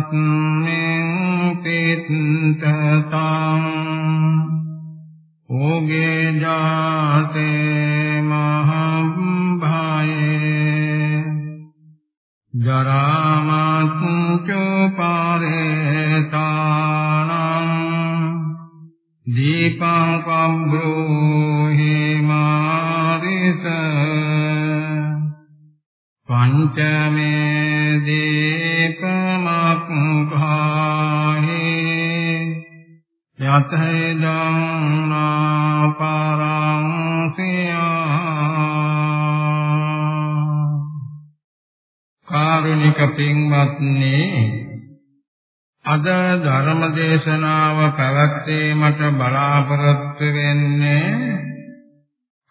සාරස්මින් පිත්තං ඕගේ ජාතේ මහම්භයේ ජරාමත්චු පාරේතානං දීපං පබ්‍රෝහි මාරිස පංචමේ දීපමක් භාහි යතේදං නාපරං සියා කාරුණික පින්වත්නි අද ධර්ම දේශනාව පැවැත්වීමට බලාපොරොත්තු වෙන්නේ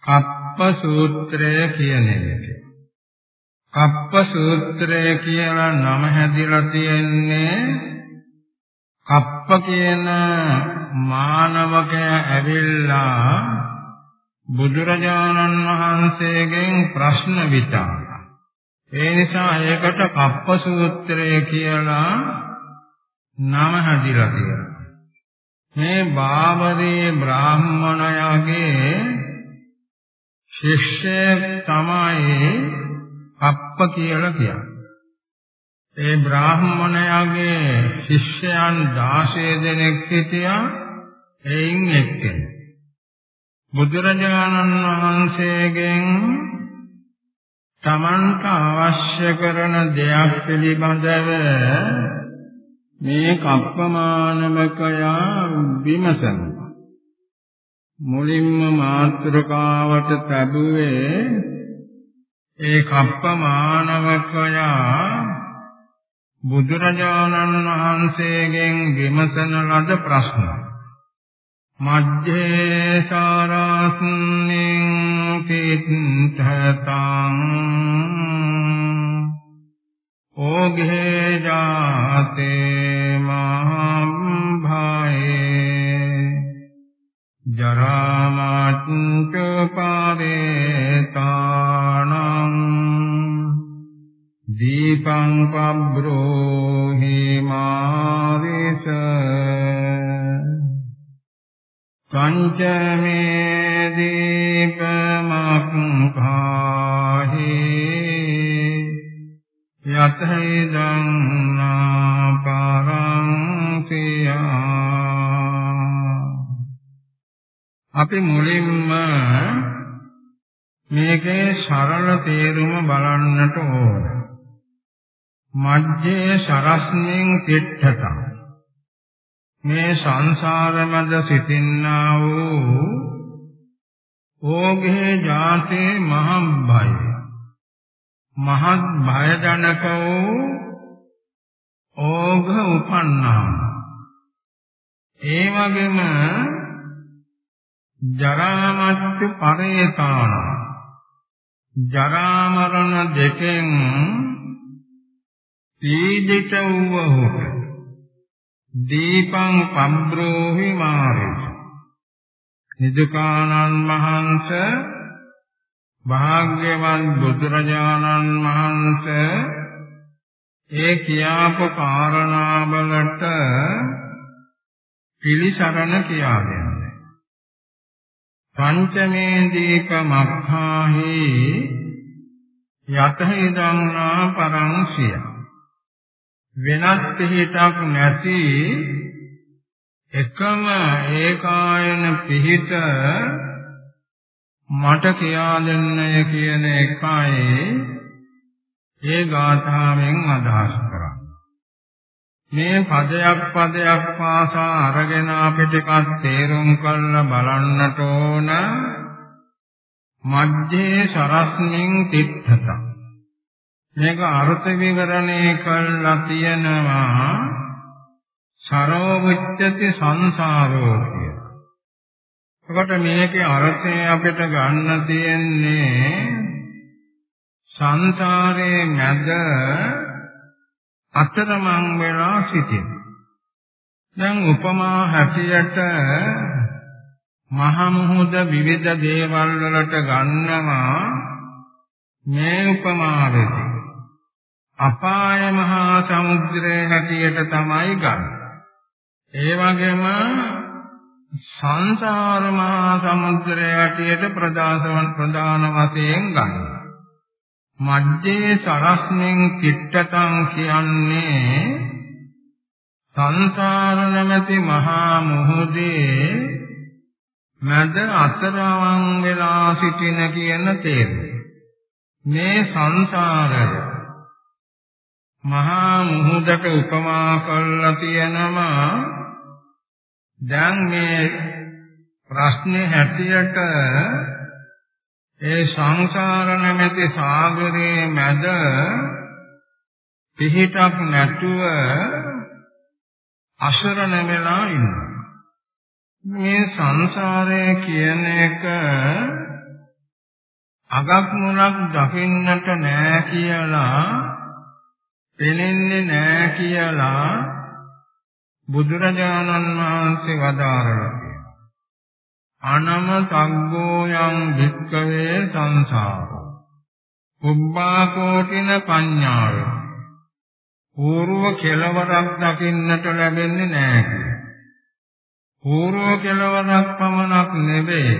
කප්ප සූත්‍රය කියන එක. කප්ප සූත්‍රය කියලා නම හැදිලා තියෙන්නේ කප්ප කියන මානවකයා ඇවිල්ලා බුදුරජාණන් වහන්සේගෙන් ප්‍රශ්න විචාරා. ඒ නිසා ඒකට කප්ප සූත්‍රය කියලා නම හැදිලා තියෙනවා. මේ බාබරේ බ්‍රාහ්මණයාගේ ශිෂ්‍ය තමයි කප්ප කියලා කියන්නේ. ඒ බ්‍රාහ්මණයාගේ ශිෂ්‍යයන් 16 දෙනෙක් හිටියා. එයින් එක්කෙනෙක්. බුදුරජාණන් වහන්සේගෙන් තමන්ට අවශ්‍ය කරන දෙයක් පිළිබඳව මේ කප්පමානමකයා විමසනවා. මුලින්ම මාත්‍රකාවට ලැබුවේ ඒ කප්පමානමකයා බුදුරජාණන් වහන්සේගෙන් විමසන ලද ප්‍රශ්න. මජ්ජේ සාරස්නින් පිත්තං ඕගේ ජාතේ මහම්භායේ ජරාමච්ච පාරේතානං දීපං පබ්‍රෝහි මාරිස පංචමේ දීපමක් භාහේ යතහිදං නාපරං අපි මුලින්ම මේකේ සරල තේරුම බලන්නට ඕන. මජ්ජේ සරස්මින් තිට්ඨතං. මේ සංසාර මැද සිටින්නා වූ ඕගේ ජාතේ මහම් භය. මහත් භයජනක වූ ඕඝ උපන්නා. ඒ වගේම ජරාමච්ච පරේතාන ජරා මරණ දෙකෙන් පීඩිත වූවහුට දීපං පබ්‍රෝහි මාරේ නිදුකානන් මහන්ස භාග්‍යවත් බුදුරජාණන් වහන්සේ ඒ කියාපු කාරණාවලට පිළිසරණ කියා දෙන්නේ. පංචමේ දීක මක්ඛාහි යත ඉදං නා පරංසිය වෙනත් හිතක් නැති එකම ඒකායන පිහිට මට කියා දෙන්නය කියන එකයි ඒ ගාථාවෙන් අදහස් කරන්නේ. මේ පදයක් පදයක් පාසා අරගෙන අපිට ටිකක් තේරුම් කරලා බලන්නට ඕන මධ්‍යේ සරස්මින් තිත්තත. මේක අර්ථ විවරණය කළා තියෙනවා සරෝවිච්ඡති සංසාරෝ කියලා. එතකොට මේකේ අර්ථය අපිට ගන්න තියෙන්නේ සංසාරයේ නැද අතරමං වෙලා සිටින. දැන් උපමා හැටියට මහ මුහුද විවිධ දේවල් වලට ගන්නවා මේ උපමාවෙදී අපාය මහා සමුද්‍රයේ හැටියට තමයි ගන්න. ඒ වගේම සංසාර මහා සමුද්‍රය ඇටියට ප්‍රදාසවන් ප්‍රදාන වශයෙන් ගන්න. මජ්ජේ සරස්නෙන් කිට්ටතං කියන්නේ සංසාර නැමැති මහා මුහුදේ මැද අතරවන් වෙලා සිටින කියන තේරුම. මේ සංසාරය මහා මුහුදට උපමා කරලා තියෙනවා දැන් මේ ප්‍රශ්නේ හැටියට ඒ සංසාර නැමැති සාගරයේ මැද පිහිටක් නැතුව අසරණ වෙලා ඉන්නවා. මේ සංසාරය කියන එක අගක් මුලක් දකින්නට නෑ කියලා පෙනෙන්නේ නෑ කියලා බුදුරජාණන් වහන්සේ වදාරලා අනම සග්ගෝ යං භික්ඛවේ සංසාරෝ. උබ්බා කෝටින පඤ්ඤාව పూర్ව කෙලවරක් දකින්නට ලැබෙන්නේ නැහැ పూర్ව කෙලවරක් පමණක් නෙවේ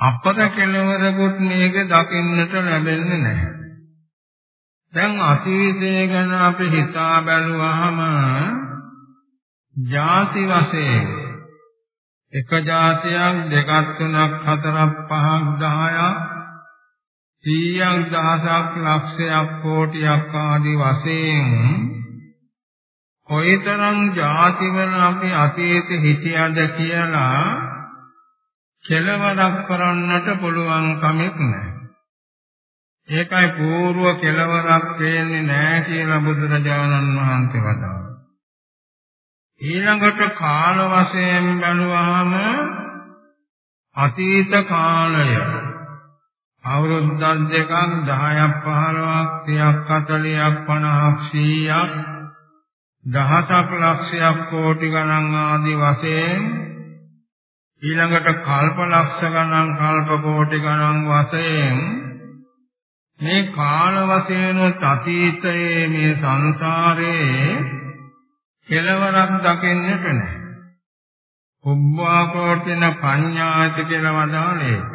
අපර කෙලවරකුත් මේක දකින්නට ලැබෙන්නේ නැහැ. දැන් අතීතය ගැන අපි හිතා බැලුවහම ජාති වශයෙන් එක જાතියක් දෙකක් තුනක් හතරක් පහක් දහයක් සියයක් දහසක් ලක්ෂයක් කෝටියක් ආදී වශයෙන් කොයිතරම් જાතිවල අපි අතීත හිටියද කියලා කෙලවරක් කරන්නට පුළුවන් කමක් නැහැ. ඒකයි పూర్ව කෙලවරක් වෙන්නේ නැහැ කියලා බුදුරජාණන් වහන්සේ වදාළා. ඊළඟට කාල වශයෙන් බැලුවහම අතීත කාලය. අවුරුද්දක් දෙකක් 10ක් 15ක් 30ක් 40ක් 50ක් 100ක් දහසක් ලක්ෂයක් කෝටි ගණන් ආදී වශයෙන් ඊළඟට කල්ප ලක්ෂ ගණන් කල්ප කෝටි ගණන් වශයෙන් මේ කාල වශයෙන් අතීතයේ මේ සංසාරේ කෙලවරක් දකින්නට නැහැ. උබ්බාකෝටින පඤ්ඤාති කියලා වදාළේ ඒක.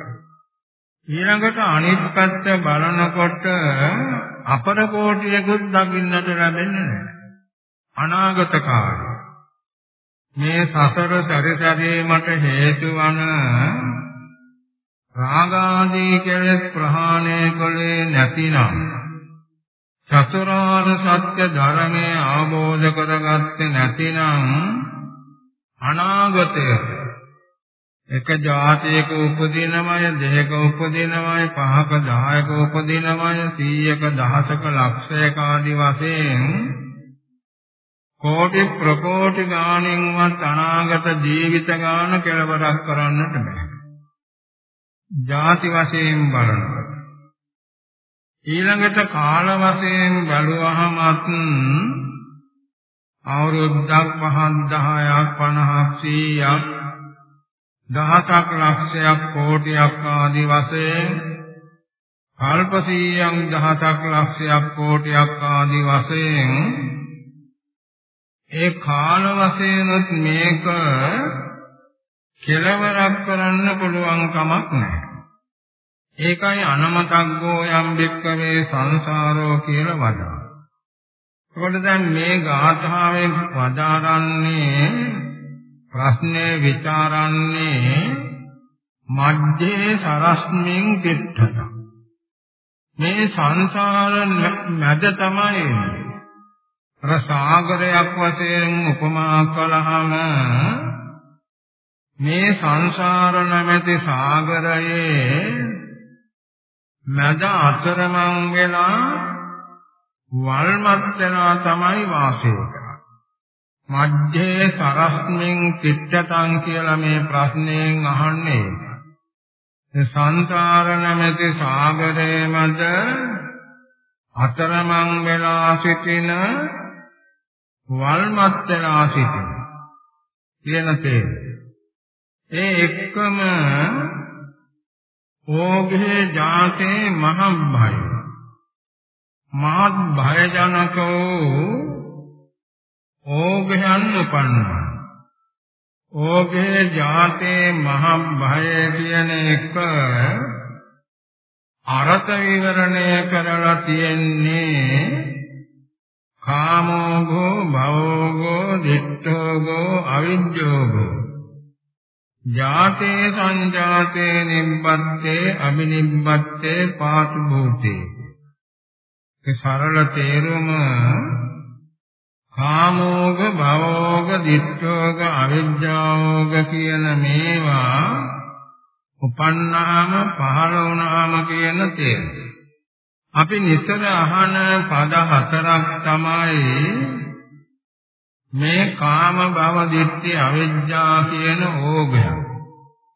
ඊළඟට අනිත් පැත්ත බලනකොට අපර කෝටියකුත් දකින්නට ලැබෙන්නේ නැහැ. අනාගත කාලය. මේ සසර සැරිසැරීමට හේතු වන රාගාදී කෙලෙස් ප්‍රහාණය කළේ නැතිනම් චතුරාර්ය සත්‍ය ධර්මයේ අවබෝධ කරගත්තේ නැතිනම් අනාගතය එක જાතියක උපදිනමය දෙයක උපදිනමය පහක දහයක උපදිනමය සීයක දහසක ලක්ෂයක ආදී වශයෙන් කෝටි ප්‍රකෝටි ගාණින්වත් අනාගත ජීවිත ගාන කෙලවරක් කරන්නට බෑ. ಜಾති වශයෙන් බලනකොට ඊළඟට කාල වශයෙන් බැලුවහමත් අවුරුද්දක් පහක් 10ක් 50ක් 100ක් දහසක් ලක්ෂයක් කෝටියක් ආදී වශයෙන් කල්ප 100ක් දහසක් ලක්ෂයක් කෝටියක් ආදී වශයෙන් ඒ කාල වශයෙන්ත් මේක කෙලවරක් කරන්න පුළුවන් කමක් නැහැ. ඒකයි අනමතග්ගෝ යම් බික්කවේ සංසාරෝ කියලා වදා. ඒකට දැන් මේ ගාථාවෙන් වදාරන්නේ ප්‍රශ්නේ විචාරන්නේ මධ්‍යේ සරස්මින් තිත්තත. මේ සංසාර මැද තමයි අර සාගරයක් වශයෙන් උපමා කළාම මේ සංසාර නැමැති සාගරයේ මැද අතරමං වෙලා වල්මත් වෙනා තමයි වාසය කරන්නේ. මධ්‍යේ සරස්මින් තිත්තතං කියලා මේ ප්‍රශ්නයෙන් අහන්නේ. සංසාර නැමැති සාගරයේ මැද අතරමං වෙලා සිටින වල්මත් වෙලා සිටින කියන තේරුම. ඒ එක්කම ඕගේ ජාතේ මහ භය. මහත් භයජනකෝ ඕගයන් උපන්නා ඕගේ ජාතේ මහ භය කියන එක අරත විවරණය කරලා තියෙන්නේ කාමෝගෝ භවෝගෝ දිට්ඨෝගෝ අවිජ්ජෝගෝ. ජාතේ සංජාතේ නිබ්බත්තේ අබිනිබ්බත්තේ පාතු භූතේ. ඒ සරල තේරුම කාමෝග භවෝග දිට්ඨෝග අවිජ්ජාෝග කියන මේවා උපන්නාම පහළ වුණාම කියන තේරුම. අපි නිතර අහන පද හතරක් තමයි මේ කාම භව දිට්ඨි අවිජ්ජා කියන ඕගය.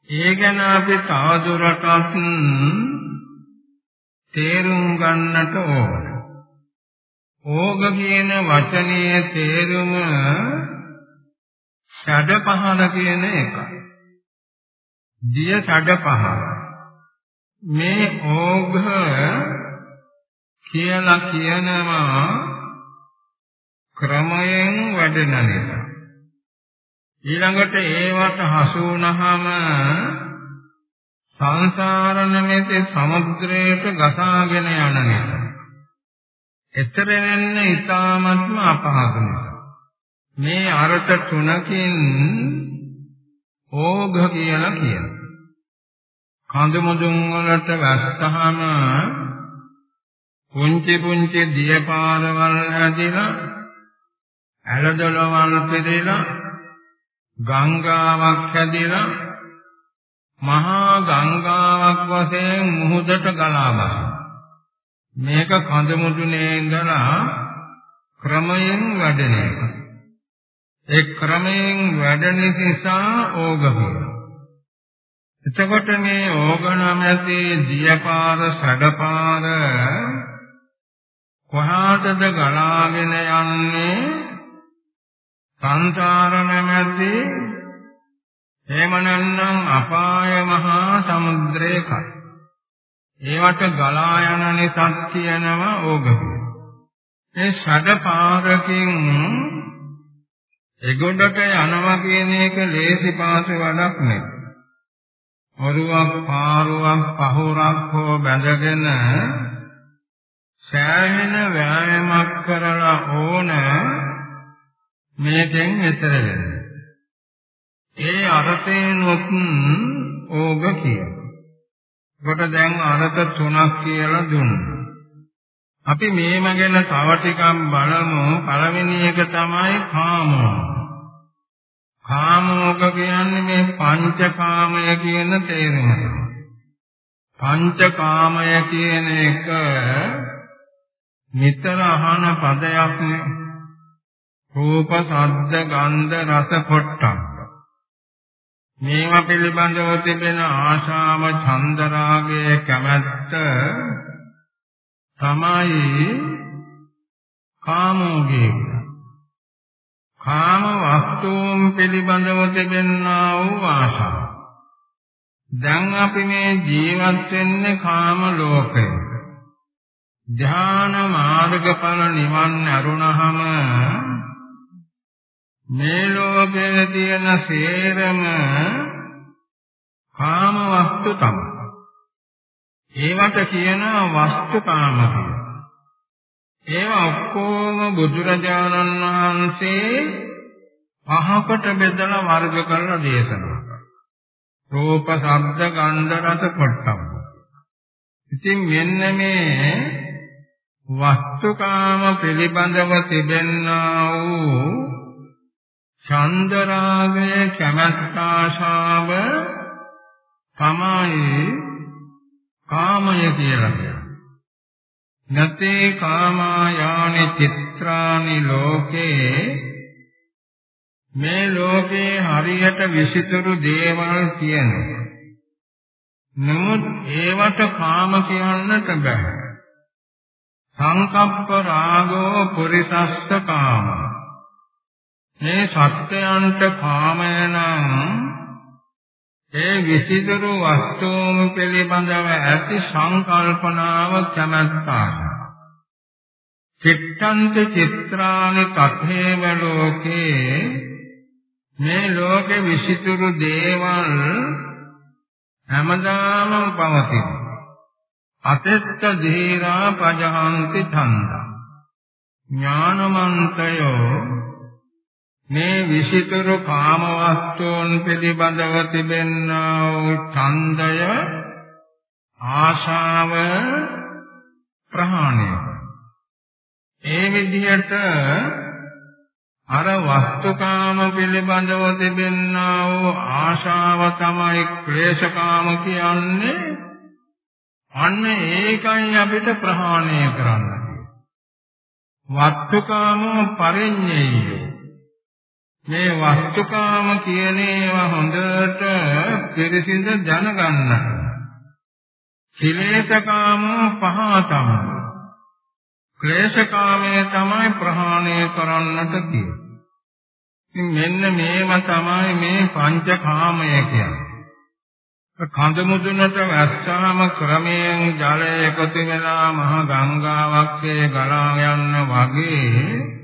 ඒ ගැන අපි තවදුරටත් තේරුම් ගන්නට ඕන. ඕග කියන වචනේ තේරුම ෂඩ පහල කියන එකයි. දිය ෂඩ පහල. මේ ඕග කියලා කියනවා ක්‍රමයෙන් වැඩෙන නිසා. ඊළඟට ඒවට හසු වුණාම සංසාර නැමැති සමුද්‍රයට ගසාගෙන යන නිසා. එතර වෙන්න ඊ타ත්ම අපහසු මේ අර්ථ තුනකින් ඕඝ කියලා කියනවා. කඳු මුදුන් වලට වැස්සහම පුංචි පුංචි දියපාරවල් හැදිලා ඇලදොලවල් පෙරේලා ගංගාවක් හැදිලා මහා ගංගාවක් වශයෙන් මුහුදට ගලා බසින. මේක කඳ මුදුනේ ඉඳලා ක්‍රමයෙන් වැඩෙන එක. ඒ ක්‍රමයෙන් වැඩෙන නිසා ඕගහුව. එතකොට මේ ඕග නැමැති දියපාර සැඩපාර කොහාටද ගලාගෙන යන්නේ සංසාර නැමැති හේමනන්නම් අපාය මහා සමුද්‍රයකයි. ඒවට ගලා යන නිසත් කියනවා ඕගපු. ඒ ෂඩපාරකින් එගොඩට යනවා කියන එක ලේසි පාසු වැඩක් නෙවෙයි. ඔරුවක් පාරුවක් පහුරක් හෝ බැඳගෙන සෑහෙන වෑයමක් කරලා ඕන මේකෙන් එතර වෙන්න. ඒ අර්ථයෙන්ොත් ඕග කියනවා. කොට දැන් අර්ථ තුනක් කියලා දුන්නා. අපි මේම ගැන තව ටිකක් බලමු. පළවෙනි එක තමයි කාමෝ. කාමෝග කියන්නේ මේ පංචකාමය කියන තේරුම. පංචකාමය කියන එක නිතර අහන පදයක් නේ. රූප, ශබ්ද, ගන්ධ, රස, පොට්ටබ්බ. මේවා පිළිබඳව තිබෙන ආශාව, ඡන්ද රාගය, කැමැත්ත තමයි කාමෝගේ. කාම වස්තුන් පිළිබඳව තිබෙනා වූ ආශාව. දැන් අපි මේ ජීවත් වෙන්නේ කාම ලෝකයේ. ධ්‍යාන මාර්ගඵල නිවන් අරුණහම මේ ලෝකයේ තියෙන සේරම කාම වස්තු තමයි. ඒවට කියනවා වස්තු කාම කියලා. ඒවා ඔක්කොම බුදුරජාණන් වහන්සේ පහකට බෙදලා වර්ග කරලා දේශනා කළා. රූප, ශබ්ද, ගන්ධ, රස, පොට්ටම්. ඉතින් මෙන්න මේ වස්තුකාම පිළිබඳව තිබෙනා වූ චන්දරාගය කැමැත්තාශාව තමයි කාමය කියලා කියන්නේ. නතේ කාමායානි චිත්‍රානි ලෝකේ මේ ලෝකේ හරියට විසිතුරු දේවල් තියෙනවා. නමුත් ඒවට කාම කියන්නට බෑ. සංකප්ප රාගෝ පුරිසස්ස කාම. මේ සත්‍යයන්ට කාමය නම් ඒ විසිතුරු වස්තුන් පිළිබඳව ඇති සංකල්පනාව කැමැත්තාට චිත්තන්ත චිත්‍රානි තථේව ලෝකේ මේ ලෝකේ විසිතුරු දේවල් හැමදාම පවතින. අතෙත්ත ධීරා පජහන්ති ඡන්දා. ඥානමන්තයෝ මේ විසිතුරු කාම වස්තුන් පිළිබඳව තිබෙනා වූ ඡන්දය ආශාව ප්‍රහාණය. ඒ විදිහට අර වස්තුකාම පිළිබඳව තිබෙනා වූ ආශාව තමයි ක්ලේශකාම කියන්නේ. අන්න ඒකයි අපිට ප්‍රහාණය කරන්න වස්තුකාම පරිඤ්ඤය. මේ වස්තුකාම කියන ඒවා හොඳට පිරිසිඳ දැනගන්න. ක්ලේශකාම පහතම. ක්ලේශකාමයේ තමයි ප්‍රහාණය කරන්නට තියෙන්නේ. මෙන්න මේව තමයි මේ පංචකාමය කියන්නේ. කඳ මුදුනට වැස්සාම ක්‍රමයෙන් ජලය එකතු වෙලා මහ ගංගාවක් ගලා යන වගේ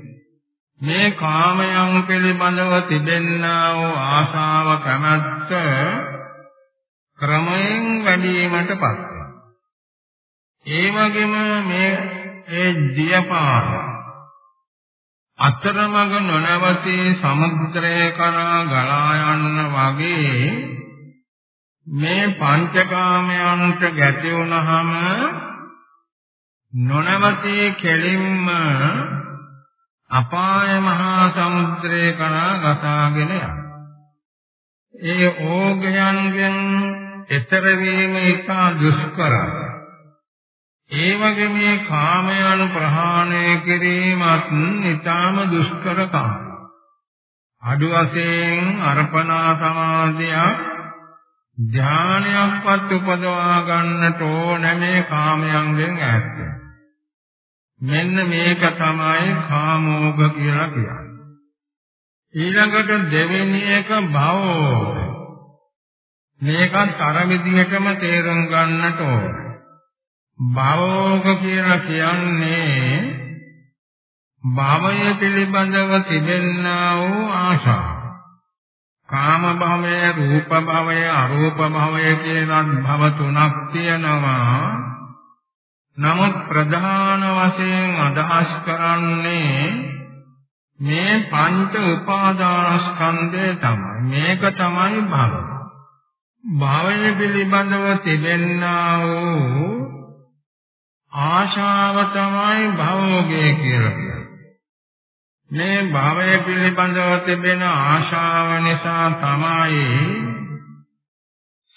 මේ කාමයන් පිළිබඳව තිබෙනා වූ ආශාව කැමැත්ත ක්‍රමයෙන් වැඩිවීමට පත් ඒ වගේම මේ ඒ දියපාර අතරමඟ නොනවතී සමුද්‍රය කරා ගලා යන්න වගේ මේ පංචකාමයන්ට ගැටි වුණාම නොනවතී කෙලින්ම අපාය මහා සමුද්‍රේ කරා ගසාගෙන යන. ඒ ඕගයන්ගෙන් එතර වීම ඉතා දුෂ්කරයි. ඒ වගේ මේ කාමයන් ප්‍රහාණය කිරීමත් ඊටාම දුෂ්කර කාර්යයක්. අඩු වශයෙන් අර්පණා සමාධියක් ධානයක්වත් උපදවා ගන්නට ඕන මේ කාමයන්ගෙන් ඈත් වෙන්න. මෙන්න මේක තමයි කාමෝග කියලා කියන්නේ. ඊළඟට දෙවෙනි එක භවෝග. මේකත් අර විදිහටම තේරුම් ගන්නට ඕන. භවෝග කියලා කියන්නේ භවය පිළිබඳව තිබෙනා වූ ආශාව. කාම භවය, රූප භවය, අරූප භවය කියන භව තුනක් තියෙනවා. නමුත් ප්‍රධාන වශයෙන් අදහස් කරන්නේ මේ පංච උපාදානස්කන්ධය තමයි. මේක තමයි භව. භවය පිළිබඳව තිබෙනා වූ ආශාව තමයි භවෝගය කියලා කියන්නේ. මේ භවය පිළිබඳව තිබෙන ආශාව නිසා තමයි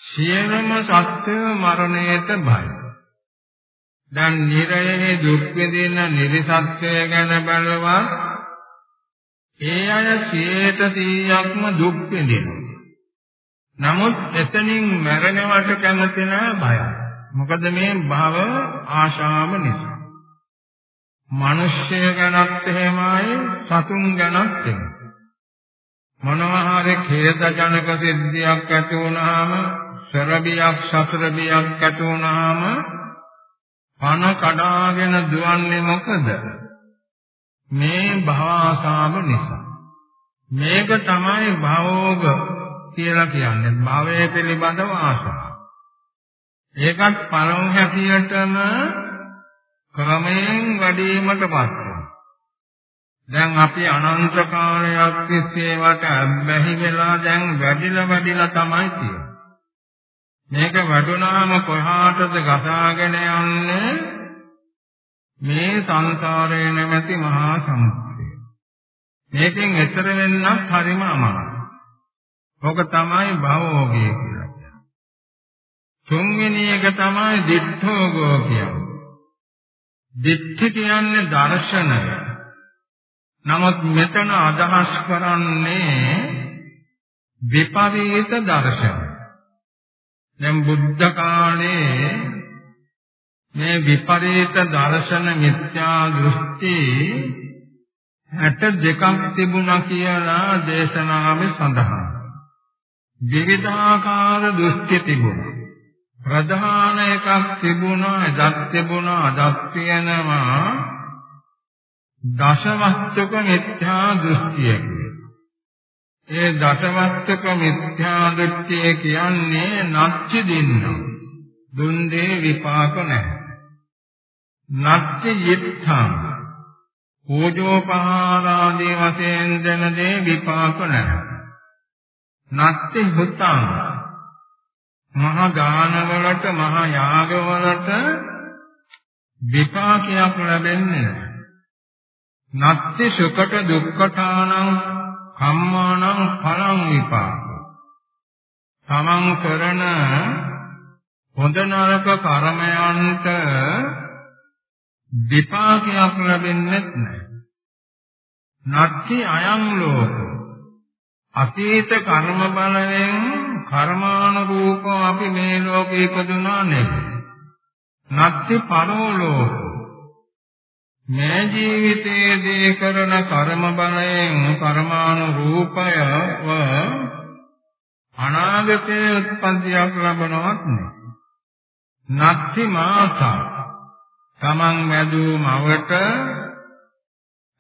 සියලුම සත්‍ය මරණයට බයයි. දැන් නිරයේ දුක් විඳින නිර්සත්‍ය ගැන බලවත් ඒ අය 100%ක්ම දුක් විඳිනවා. නමුත් එතනින් මැරෙනවට කැමති නැහැ බයයි. මොකද මේ භව ආශාව නිසා. මිනිස්ය ගැනත් එහෙමයි සතුන් ගැනත් එහෙමයි. මොනවා හරි ඛේදජනක සිද්ධියක් ඇති වුණාම සරබියක් සතරබියක් ඇති වුණාම පන කඩාගෙන දුවන්නේ මොකද? මේ භවආසාව නිසා. මේක තමයි භවෝග කියලා කියන්නේ. භවය පිළිබඳව ආසාව. ඒකත් පළමු හැටියටම ක්‍රමයෙන් වැඩිවීමට පත් දැන් අපි අනන්ත කාලයක් තිස්සේ වට බැහි වෙලා දැන් වැඩිලා වැඩිලා තමයි තියෙන්නේ. මේක වැඩුණාම කොහාටද ගසාගෙන යන්නේ? මේ සංසාරේ නැමැති මහා සමුද්‍රය. මේකෙන් එතර වෙන්නත් හරිම අමාරුයි. ඔක තමයි භවෝගය කියලා කියන්නේ. තුන්වෙනි එක තමයි දිඨෝගෝ කියන්නේ. දිට්ඨි කියන්නේ දර්ශනය. නමුත් මෙතන අදහස් කරන්නේ විපරීත දර්ශන. දැන් බුද්ධ කාලේ මේ විපරීත දර්ශන මිත්‍යා දෘෂ්ටි 62ක් තිබුණා කියලා දේශනාවේ සඳහන්. විවිධාකාර දෘෂ්ටි තිබුණා. ප්‍රධාන එකක් තිබුණා එදත් තිබුණා අදත් තියෙනවා දසවස්තුක මිත්‍යා දෘෂ්ටිය ඒ දසවස්තුක මිත්‍යා දෘෂ්ටිය කියන්නේ නැච්ච දින්න. දුන් දේ විපාක නැහැ. නැච්ච යෙත්තා පූජෝපහාරාදී වශයෙන් දෙන දේ විපාක නැහැ. නැච්ච හුතං මහා දානවලට මහා යාගවලට විපාකයක් ලැබෙන්නේ නැහැ. නත්ති සුකට දුක්ඛතානං කම්මානං පලං විපාක. තමන් කරන හොඳ නරක කර්මයන්ට විපාකයක් ලැබෙන්නේ නැහැ. නත්ති අයං ලෝක. අතීත කර්ම බලයෙන් කර්මානුරූපව අපි මේ ලෝකේ ඉපදුනා නෙවෙයි නත්ති පරලෝක මේ ජීවිතයේදී කරන කර්ම බලයෙන් පරමාණු රූපයව අනාගතයේ උත්පත්තියක් ලබනවත් නෙවෙයි. නත්ති මාතා තමන් වැදූ මවට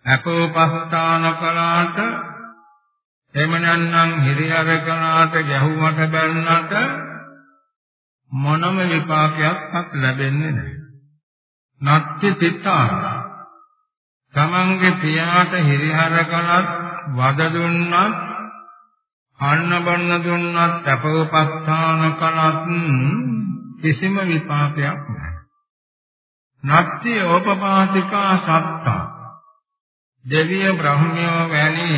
අකෝපස්ථාන කළාට එහෙම නැත්නම් හිරියර කළාට ගැහුමට බැලනට මොනම විපාකයක්වත් ලැබෙන්නේ නැහැ. නත්ති තිත්තා තමන්ගේ පියාට හිරිහර කළත් වද දුන්නත් අන්න බන්න දුන්නත් අපෝපස්ථාන කළත් කිසිම විපාකයක් නැහැ. නත්ති ඕපපාතිකා සත්තා දෙවිය බ්‍රහ්මයෝ වැනි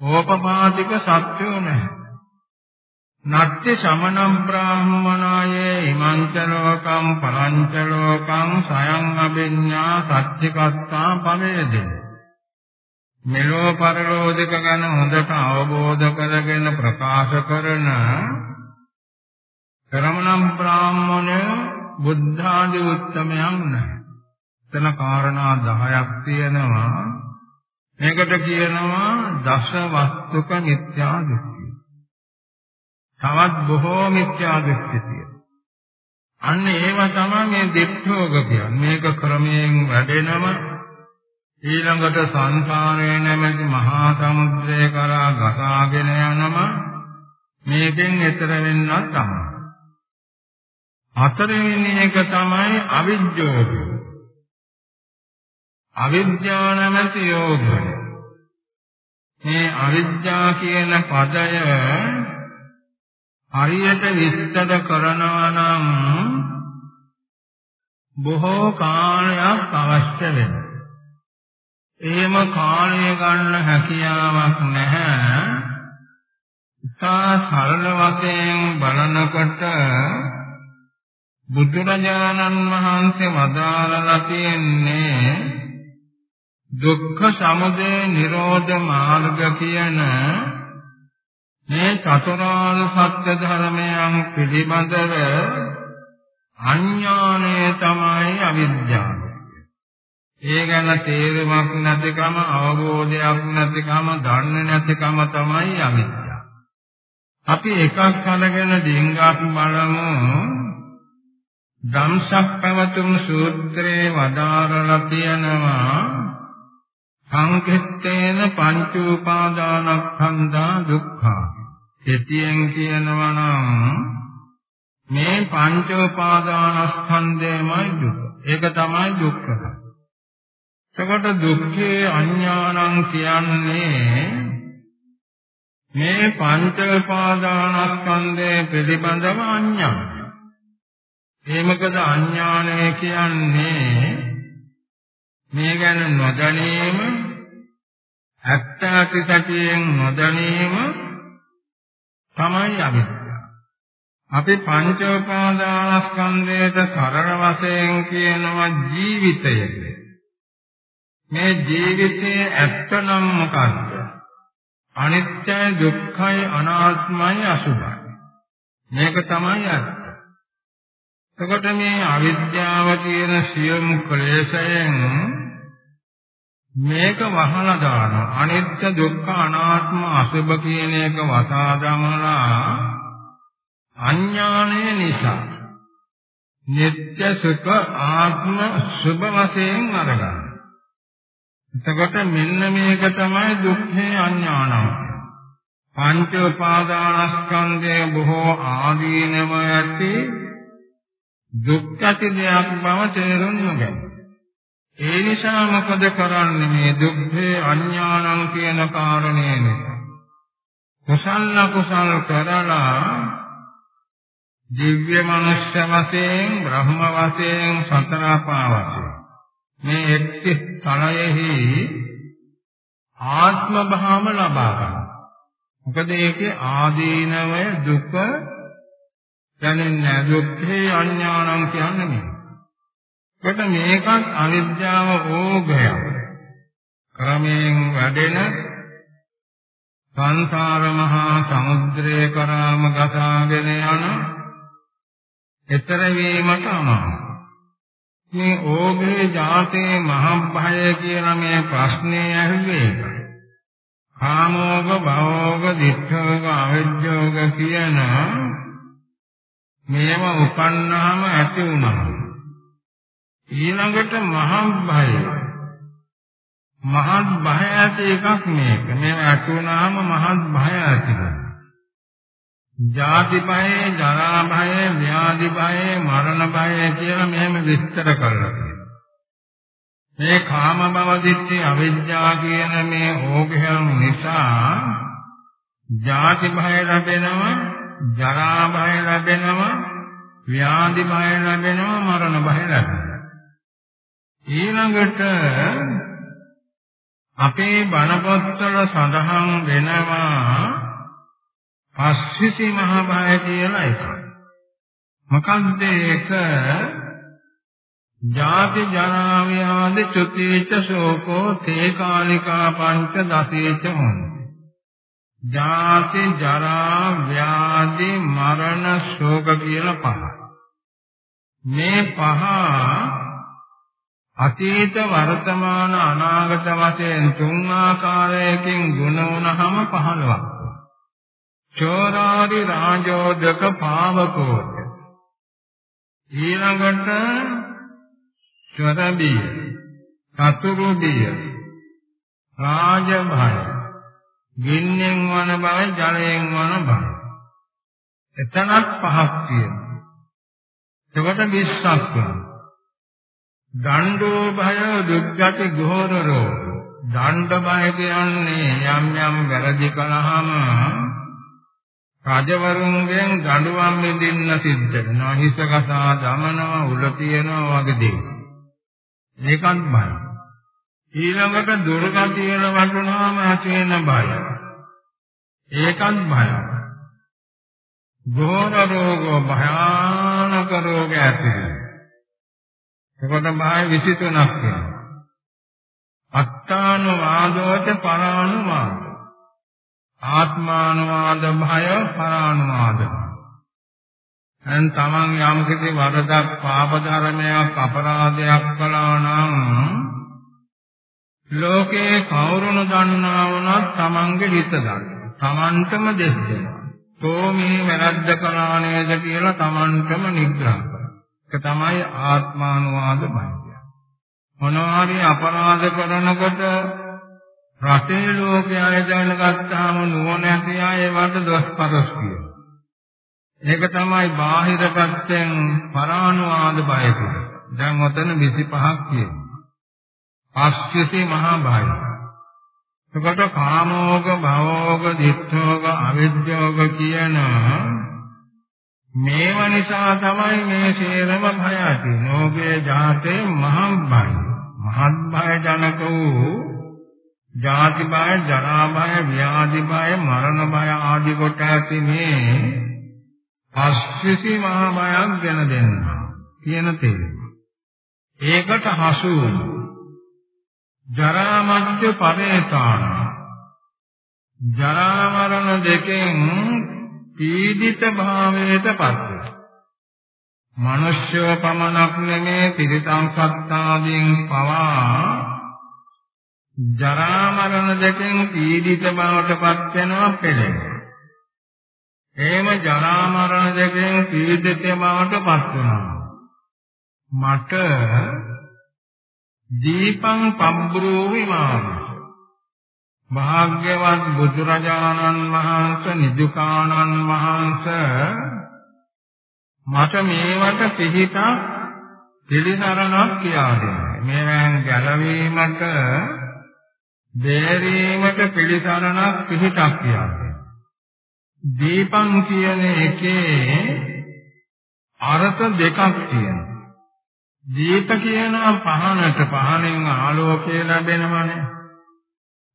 ඕපපාතික සත්‍යෝ නැහැ. නත්ති සමනම් බ්‍රාහ්මනාය ඉමංච ලෝකම් පරංච ලෝකම් සයං අභිඤ්ඤා සත්‍චිකත්තා පමේදේ මෙලෝ පරලෝ දෙක ගැන හොඳට අවබෝධ කරගෙන ප්‍රකාශ කරන ශ්‍රමණම් බ්‍රාහ්මණ බුද්ධ ආදී උත්තමයන් නැහැ. එතන කාරණා 10ක් තියෙනවා. මේකට කියනවා දස වස්තුක මිත්‍යා දෘෂ්ටි. තවත් බොහෝ මිත්‍යා දෘෂ්ටි තියෙනවා. අන්න ඒව තමයි මේ දෙප්ඨෝග කියන්නේ. මේක ක්‍රමයෙන් වැඩෙනම ඊළඟට සංසාරයේ නැමැති මහා සමුද්‍රය කරා ගසාගෙන යනම මේකෙන් එතර වෙන්නත් තමයි. හතරවෙනි එක තමයි අවිජ්ජෝගය. අවිද්‍යාව නැමැති යෝගය. මේ අවිද්‍යාව කියන පදය හරියට විස්තර කරනවා නම් බොහෝ කාලයක් අවශ්‍ය වෙනවා. එහෙම කාලය ගන්න හැකියාවක් නැහැ. ඉතා සරල වශයෙන් බලනකොට බුදුරජාණන් වහන්සේ වදාළලා තියෙන්නේ දුක්ඛ සමුදය නිරෝධ මාර්ග කියන මේ චතුරාර්ය සත්‍ය ධර්මයන් පිළිබඳව අඥානය තමයි අවිද්‍යාව. ඒ ගැන තේරුමක් නැතිකම, අවබෝධයක් නැතිකම, දන්නේ නැතිකම තමයි අවිද්‍යාව. අපි එකක් අරගෙන ඩිංගක් බලමු. ධම්සක් පැවතුම් සූත්‍රයේ වදාරලා තියෙනවා සංකිට්ඨේන පංච උපාදානස්කන්ධා දුක්ඛා. කෙටියෙන් කියනවා නම් මේ පංච උපාදානස්කන්ධයමයි දුක. ඒක තමයි දුක්ඛ. එතකොට දුක්ඛේ අඥානං කියන්නේ මේ පංච උපාදානස්කන්ධය පිළිබඳව අඥානයි. ඒ මොකද අඥානය කියන්නේ මේ ගැන නොදැනීම ඇත්ත ඇති සැටියෙන් නොදැනීම තමයි අවිද්‍යාව. අපි පංච උපාදානස්කන්ධයට සරල වශයෙන් කියනවා ජීවිතය. මේ ජීවිතයේ ඇත්ත නම් මොකක්ද? අනිත්‍යයි දුක්ඛයි අනාත්මයි අසුභයි. මේක තමයි ඇත්ත. එතකොට මේ අවිද්‍යාව කියන සියුම් ක්ලේශයෙන් මේක වහලා දානවා අනිත්‍ය දුක්ඛ අනාත්ම අසුභ කියන එක වසා දමලා අඥානය නිසා නিত্য සුඛ ආත්ම සුභ වශයෙන් අරගන්න. එතකොට මෙන්න මේක තමයි දුක්ඛේ අඥානම. පංච උපාදානස්කන්ධයේ බොහෝ ආදීනව ඇති දුක් ඇති දෙයක් බව තේරුම් නොගන්න. ඒ නිසා මොකද කරන්නේ මේ දුක්ඛේ අඥානං කියන කාරණේ නිසා. කුසල කුසල කරලා දිව්‍ය මනුෂ්‍ය වශයෙන් බ්‍රහ්ම වශයෙන් සතර පාවතේ මේ එක්ක තලයෙහි ආත්ම භාව ලබා ගන්න. මොකද ඒකේ ආදීනවය දුක දැනෙන්නේ දුක්ඛේ අඥානං කියන්නේ මේ. කොට මේකත් අවිද්‍යාව ඕගයක්. ක්‍රමයෙන් වැඩෙන සංසාර මහා සමුද්‍රය කරාම ගසාගෙන යන ඊතර වීමට අමාරුයි. මේ ඕගේ ජාතේ මහභය කියන මේ ප්‍රශ්නේ ඇහුවේ කාමෝග භවෝග දිඨෝග අවිජ්ජෝග කියන මේව උපන්නාම ඇති වුණා. ඊළඟට මහත් භය. මහත් භය ඇති එකක් මේක. මේව ඇති වුණාම මහත් භය ඇති වෙනවා. ජාති භය, ජරා භය, ව්‍යාධි භය, මරණ භය කියලා මෙහෙම විස්තර කරලා තියෙනවා. මේ කාම භව දිට්ඨි අවිද්‍යාව කියන මේ ඕගයන් නිසා ජාති භය ලැබෙනවා ජරා භය ලැබෙනවා ව්‍යාධි භය ලැබෙනවා මරණ භය ලැබෙනවා ඊළඟට අපේ බණ පොත්වල සඳහන් වෙනවා පස්සිසි මහ භය කියලා එකක් මොකක්ද ඒක? ජාති ජරා ව්‍යාධි චුතිච ශෝකෝ තේ කාලිකා පංච දසේච හොන්ති ජාති ජරා ව්‍යාධි මරණ ශෝක කියලා පහ. මේ පහ අතීත වර්තමාන අනාගත වශයෙන් තුන් ආකාරයකින් ගුණ වුණහම 15ක්. චෝරාදි රාජෝදක පාවකෝට ඊළඟට චරබිය සතුරුබිය රාජභය ගින්නෙන් වන බව ජලයෙන් වන බව. එතනත් පහක් තියෙනවා. එතකොට 20ක් වෙනවා. දණ්ඩෝ භය දුක්ගති ගෝර රෝග. දණ්ඩ භය කියන්නේ යම් යම් වැරදි කළාම රජවරුන්ගෙන් දඬුවම් දෙන්න සිද්ධ වෙනවා. හිසකසා දමනවා, උල තියනවා වගේ දේවල්. මේකත් බයයි. ඊළඟට දුර්ගතියන වටුනාම ඇති වෙන බය. ඒකත් බයයි. ගෝර රෝග භයානක රෝග ඇති වෙනවා. එතකොට බය 23ක් වෙනවා. අත්තානුවාදෝච පරානුවාද. ආත්මානුවාද භය පරානුවාද. දැන් තමන් යම් කිසි වරදක් පාප ධර්මයක් අපරාධයක් කළා නම් ලෝකේ කවුරුණු දන්නා වුණත් Tamange හිත දන්නවා. Tamanටම දෙස් දෙනවා. තෝ මේ වැරද්ද කළා නේද කියලා Tamanටම නිග්‍රහ කරනවා. ඒක තමයි ආත්මානුවාද බය. මොනවා හරි අපරාධ කරනකොට රටේ ලෝකයේ දැනගත්තාම නුවණැති අය ඒවට දොස්පරස් කියනවා. ඒක තමයි බාහිර පැත්තෙන් පරානුවාද බය කියලා. දැන් ඔතන 25ක් කියනවා. පස්සිසි මහා බය. එතකොට කාමෝග, භවෝග, ditthෝග, අවිද්‍යෝග කියන මේව නිසා තමයි මේ ශේරම භය ඇති. නෝගේ ජාතේ මහා භය. මහත් භය ජනක වූ ජාති භය, ජරා භය, ව්‍යාධි භය, මරණ භය ආදී කොට ඇති මේ පස්සිසි මහා භයක් ගැන දෙන්නා කියන තේරුම. ඒකට හසු ජරා මරණ පරේතාන ජරා මරණ දෙකෙන් පීඩිත භාවයට පත් මනුෂ්‍ය පමණක් නෙමේ තිරිසන් සත්තාදීන් පවා ජරා මරණ දෙකෙන් පීඩිත බවට පත් වෙනවා පෙළේ. එහෙම ජරා මරණ දෙකෙන් පීඩිත බවට පත් වෙනවා. මට දීපං පබ්බරෝ විමානං භාග්‍යවත් බුදුරජාණන් වහන්සේ නිදුකානන් වහන්සේ මට මේවට පිහිටක් පිළිසරණක් කියා දෙනවා. මේවෙන් ගැලවීමට බේරීමට පිළිසරණක් පිහිටක් කියා දෙනවා. දීපං කියන එකේ අර්ථ දෙකක් තියෙනවා. දීප කියනවා පහනට පහනෙන් ආලෝකය ලැබෙනවනේ.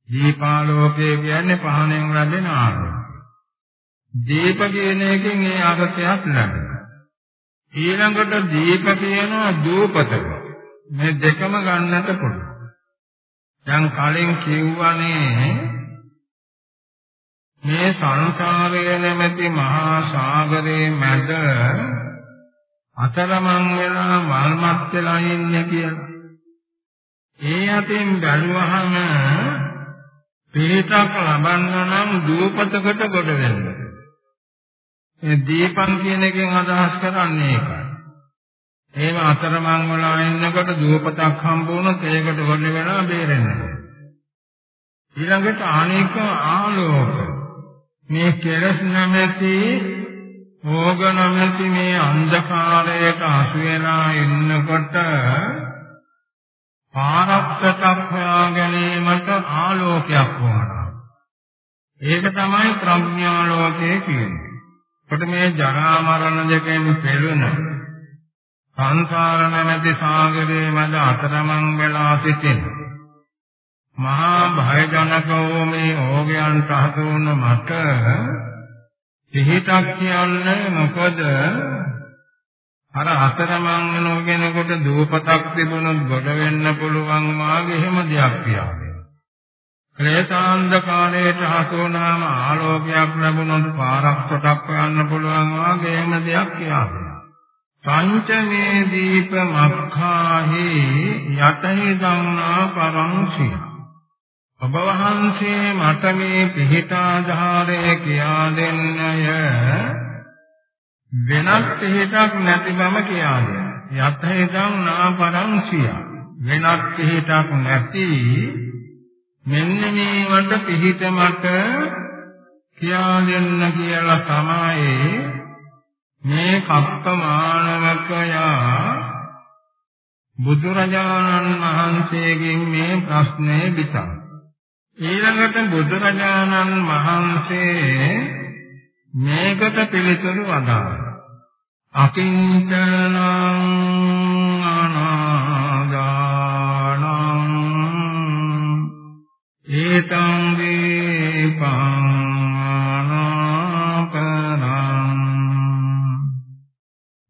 දීපාලෝකය කියන්නේ පහනෙන් ලැබෙන ආලෝකය. දීප කියන එකෙන් ඒ අර්ථයක් ලැබෙනවා. ඊළඟට දීප කියනවා දූපතක. මේ දෙකම ගන්නට පුළුවන්. දැන් කලින් කිව්වනේ මේ සංසාරය නැමැති මහා සාගරයේ මැද අතරමං වෙලා මල්මත් වෙලා ඉන්නේ කියලා. ඒ අතින් බැලුවහම පිළිතක් ලබන්න නම් දූපතකට ගොඩ වෙන්න. ඒ දීපං කියන එකෙන් අදහස් කරන්නේ ඒකයි. එහෙම අතරමං වෙලා ඉන්නකොට දූපතක් හම්බ වුණොත් ඒකට ගොඩ වෙලා බේරෙන්න. ඊළඟට අනේක ආලෝක මේ කෙලස් නැමැති ඕග නැමැති මේ අන්ධකාරයට අසු වෙලා ඉන්නකොට පාරක්කටක් හොයා ගැනීමට ආලෝකයක් වුණා. ඒක තමයි ප්‍රඥාලෝකය කියන්නේ. කොට මේ ජරා මරණ දෙකෙන් පෙළුණ සංසාර නැමැති සාගරයේ මැද අතරමං වෙලා සිටින මහා භයජනක වූ මේ ඕගයන්ට හසු වුණ මට පිහිටක් කියන්නේ මොකද අර අතරමං වෙනෝ කෙනෙකුට දූපතක් තිබුණොත් ගොඩ වෙන්න පුළුවන් වාගේ එහෙම දෙයක් කියන්නේ. ක්ලේශාන්ධකාරයට හසු වුණාම ආලෝකයක් ලැබුණොත් පාරක් කොටක් යන්න පුළුවන් වාගේ එහෙම දෙයක් කියන්නේ. පංචමේ දීප මක්ඛාහි යතහි දන්නා පරංසිය. ඔබ වහන්සේ මට මේ පිහිටාධාරය කියා දෙන්නය වෙනත් පිටක් නැති බව කියන්නේ. යතේදං නාපරංසිය. වෙනත් පිටක් නැති මෙන්න මේවට පිහිට මට කියා දෙන්න කියලා තමයි මේ කප්පමානවකයා බුදුරජාණන් වහන්සේගෙන් මේ ප්‍රශ්නේ විතර. ඊළඟට බුදුරජාණන් වහන්සේ මේකට පිළිතුරු වදාළා. අකිංචනං අනාදානං ඒතං වේපානාපනං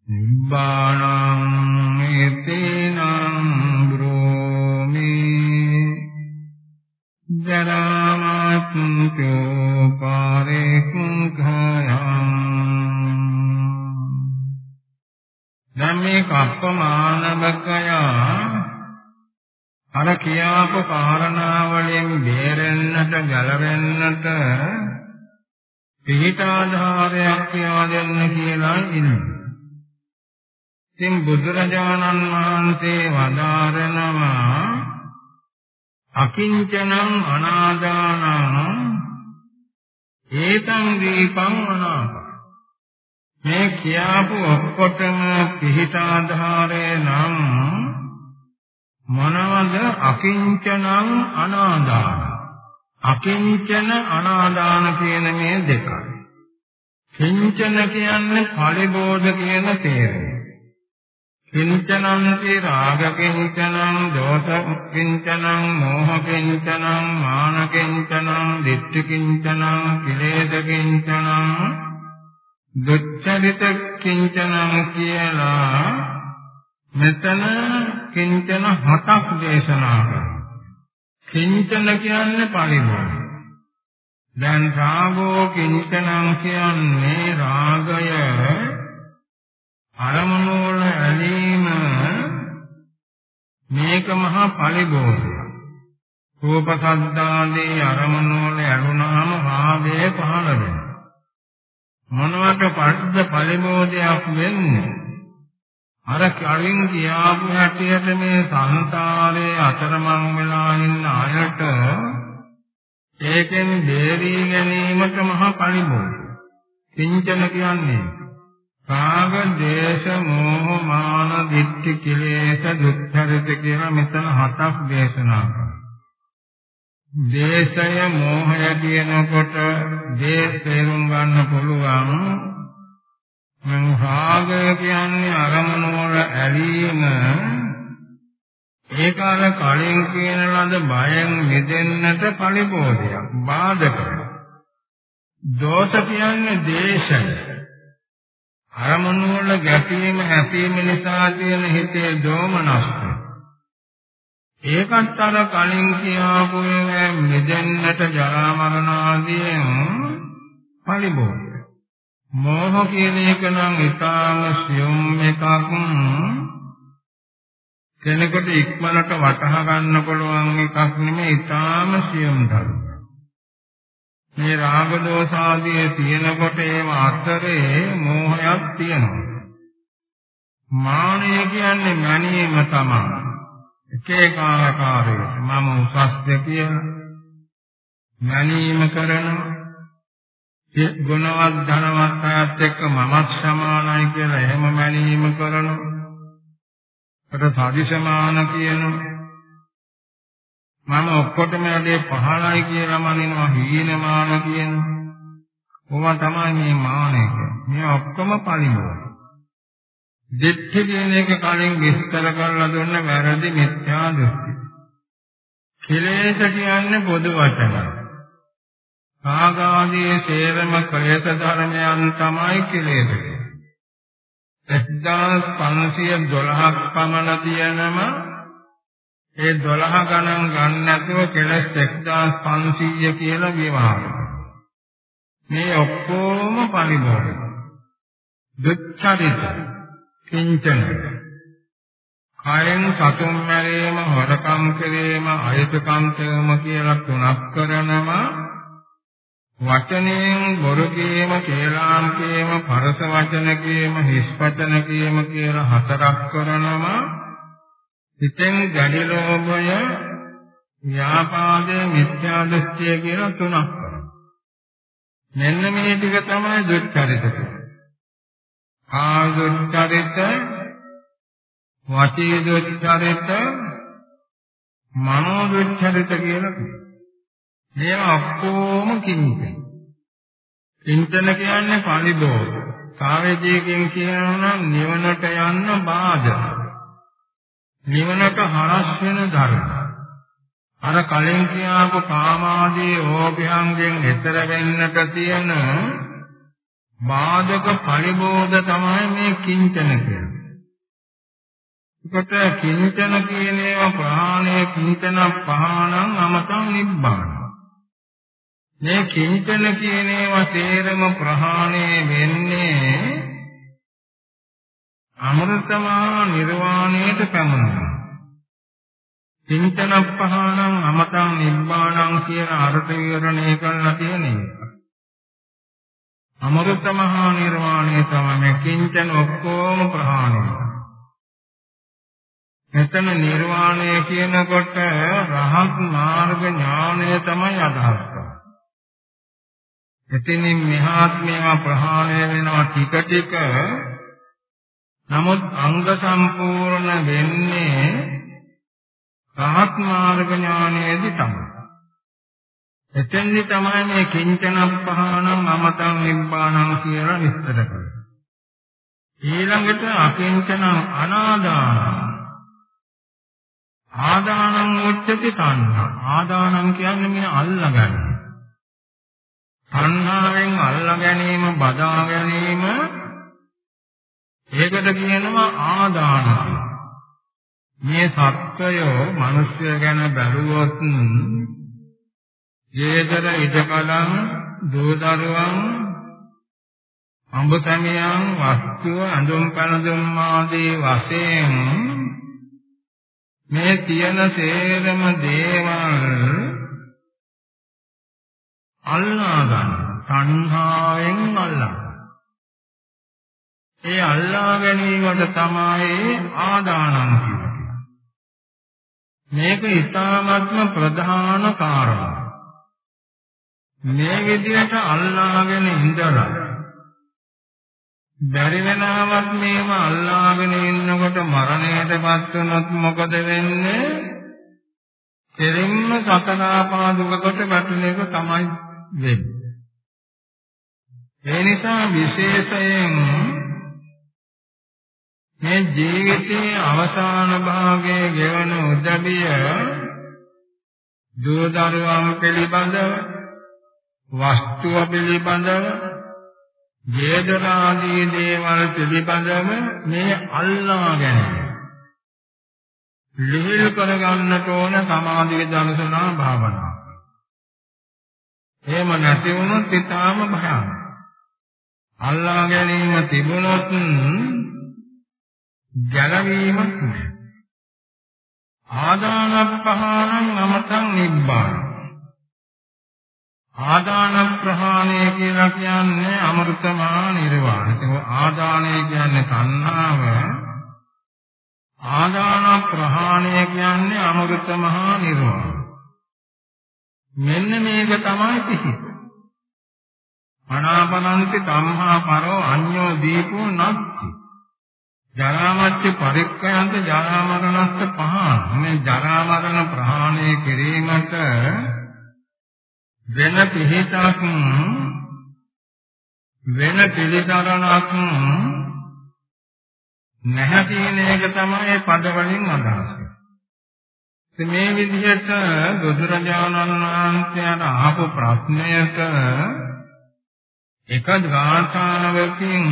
නිබ්බාණං ඒතේනං බ්‍රෝමි ජරාමත්තු පාරේකුංඛයං මේ කප්පමානවකයා අර කියාපු කාරණා වලින් බේරෙන්නට ගැලවෙන්නට පිහිට ආධාරයක් කියා දෙන්න කියලා ඉන්නේ. ඉතින් බුදුරජාණන් වහන්සේ වදාරනවා අකිංචනං අනාදානං ඒතං දීපං අනාප මේ කියාපු ඔක්කොටම පිහිටාධාරේ නම් මොනවද අකිංචනං අනාදාන? අකිංචන අනාදාන කියන මේ දෙකයි කිංචන කියන්නේ පරිබෝධ කියන තේරුම. කිංචනං රාග කිංචනං දෝෂ කිංචනං මෝහ කිංචනං මාන කිංචනං දිට්ඨි කිංචනං කිලේශ කිංචනං දුච්චරිත කිංචනං කියලා මෙතන කිංචන හතක් දේශනා කරනවා කිංචන කියන්නේ පරිබෝධ දැන් රාගෝ කිංචනං කියන්නේ රාගය අරමුණු වල ඇලීම මේක මහා පරිබෝධය. රූප සද්දාදී අරමුණු වල ඇලුනහම රාගය පහළ වෙනවා. මොනවට පරිද්ද පරිබෝධයක් වෙන්නේ? අර කලින් කියාපු හැටියට මේ සංසාරයේ අතරමං වෙලා ඉන්න අයට ඒකෙන් බේරී ගැනීමට මහා පරිබෝධය. කිංචන කියන්නේ රාග, දේශ, මෝහ, මාන, දිට්ඨි, කිලේශ, දුක්ඛරිත කියලා මෙතන හතක් දේශනා කරනවා. දේශය, මෝහය කියනකොට දේශේරුම් ගන්න පුළුවන්. මං රාගය කියන්නේ අරමුණු වල ඇලීම ඒ කාල කලින් කියන ලද බයෙන් මිදෙන්නට පරිපෝධයක් බාධකයි. දෝෂ කියන්නේ දේශය අරමුණු වල ගැටීම හැපීම නිසා තියෙන හිතේ දෝමනස්ස ඒකත් අර කලින් කියාපු මෙදෙන්නට ජරා මරණ ආදීන් පරිභෝගය මෝහ කියන එක නම් ඊටාම සියුම් එකක් කෙනෙකුට ඉක්මනට වටහා ගන්න පුළුවන් එකක් නෙමෙයි ඊටාම සියුම් ධර්ම මේ රාග දෝෂ ආදී තියෙනකොට ඒව අතරේ මෝහයක් තියෙනවා. මානය කියන්නේ මැනීම තමයි. එක එක ආකාරයට මම උසස්ද කියලා මැනීම කරන ගුණවත් ධනවත් අයත් එක්ක මමත් සමානයි කියලා එහෙම මැනීම කරනවා. අර සාදිසමාන කියනවා මම ඔක්කොටම වැඩේ පහළයි කියලා මනිනවා හීනමාන කියන. ඕවා තමයි මේ මානය මේ ඔක්කොම පරිමෝහ. දෙත්‍ය කියන එක කලින් විස්තර කරලා දුන්න වැරදි මිත්‍යා දෘෂ්ටි. කෙලෙස කියන්නේ පොදු වචන. ආගාදී සේවම ක්ලේශ ධර්මයන් තමයි කෙලෙස. 1512ක් පමණ තියෙනම ඒ 12 ගණන් ගන්න නැතුව කෙලස් 1500 කියලා විවහාර මේ ඔක්කොම පරිබෝධ දුච්චරිත කිංචන කායෙන් සතුම් මැරීම හොරකම් කිරීම අයතුකම් තේම කියලා තුනක් කරනවා වචනයෙන් බොරු කීම කේලාම් කීම පරස වචන කීම හිස් වචන කීම කියලා හතරක් කරනවා හිතෙන් ගැඩි ලෝභය ව්‍යාපාදේ මිත්‍යා දෘෂ්ටිය කියන තුනක් මෙන්න මේ ටික තමයි දුක්ඛරිත ආදුක්ඛරිත වාචී දුක්ඛරිත මනෝ දුක්ඛරිත කියලා මේවා ඔක්කොම කිංචන. කිංචන කියන්නේ පරිබෝධ කාවේදීකින් කියනවා නම් නිවනට යන්න බාධා. නිවනට හරස් වෙන ධර්ම. අර කලින් කියාපු කාමාදී ඕභයන්ගෙන් එතර වෙන්නට තියෙන බාධක පරිබෝධ තමයි මේ කිංචන කියන්නේ. ඒකට කිංචන කියන ඒවා ප්‍රහාණය කිංචන පහාණං අමතං නිබ්බාන. මේ කිංචන කියන ඒවා තේරම ප්‍රහාණය වෙන්නේ අමෘතමා නිර්වාණයට පැමුණා. චින්තන පහණං අමතං නිබ්බාණං කියන අර්ථ විවරණය කරලා තියෙන එක. අමෘතමහා නිර්වාණය තමයි කිංචන ඔක්කොම ප්‍රහාණය. මෙතන නිර්වාණය කියනකොට රහත් මාර්ග ඥානය තමයි අදහස් කරන්නේ. එතනින් මෙහාත් මේවා ප්‍රහාණය වෙනවා ටික ටික. නමුත් අංග සම්පූර්ණ වෙන්නේ රහත් මාර්ග ඥානයේදී තමයි. එතෙන්දි තමයි මේ කිංචන පහණං අමතං නිබ්බාණං කියලා විස්තර කරන්නේ. ඊළඟට අකිංචන අනාදාන ආදානං උච්චති තණ්හා. ආදානං කියන්නේ මේ අල්ලගන්න. තණ්හාවෙන් අල්ල ගැනීම, බදා ගැනීම ඒකට කියනවා ආදාන මේ සත්වයෝ මිනිස්ය ගැන බැලුවොත් ජේතර ඉදකලං දෝදරුවන් අඹතමියන් වස්තුව අඳුම් පැළඳුම් ආදී වශයෙන් මේ තියෙන සේරම දේවල් අල්ලා ගන්න තණ්හාවෙන් අල්ලා. ඒ අල්ලා ගැනීමට තමයි ආදානං කියන්නේ. මේක ඊ타ත්ම ප්‍රධාන කාරණා. මේ විදිහට අල්ලාගෙන ඉඳලා බැරි වෙනාවක් මේව අල්ලාගෙන ඉන්නකොට මරණයටපත් වුණොත් මොකද වෙන්නේ? දෙරින්ම සකනාපාදුකකට වැටෙන එක තමයි වෙන්නේ. ඒ නිසා විශේෂයෙන් මේ ජීවිතයේ අවසාන භාගයේ ගෙවන උදවිය දූ දරුවන් පිළිබඳව වස්තුව පිළිබඳව වේදනාදී දේවල් පිළිබඳව මේ අල්ලා ගැනීම ලිහිල් කරගන්නට ඕන සමාධි විදර්ශනා භාවනාව. එහෙම නැති වුණොත් ඊටාම භයානක. අල්ලා ගැනීම තිබුණොත් ජලවීමක් නෑ. ආදානප්පහානං අමතං නිබ්බාන. ආදාන ප්‍රහාණය කියලා කියන්නේ අමෘතමා නිර්වාණ. ඒක ආදානය කියන්නේ තණ්හාව. ආදාන ප්‍රහාණය කියන්නේ අමෘතමහා නිර්වාණ. මෙන්න මේක තමයි පිහිට. අනාපනන්ති තම්හා පරෝ අඤ්ඤෝ දීපෝ නත්ති. ජරාමච්ච පරික්ඛයන්ත ජරා මරණස්ස පහන. මේ ජරා මරණ ප්‍රහාණය කිරීමට වෙන පිහිටක් වෙන පිළිතරණක් නැහැ කියන එක තමයි පද වලින් අදහස්. මේ විදිහට බුදුරජාණන් වහන්සේට අහපු ප්‍රශ්නයට එක ගාථාවකින්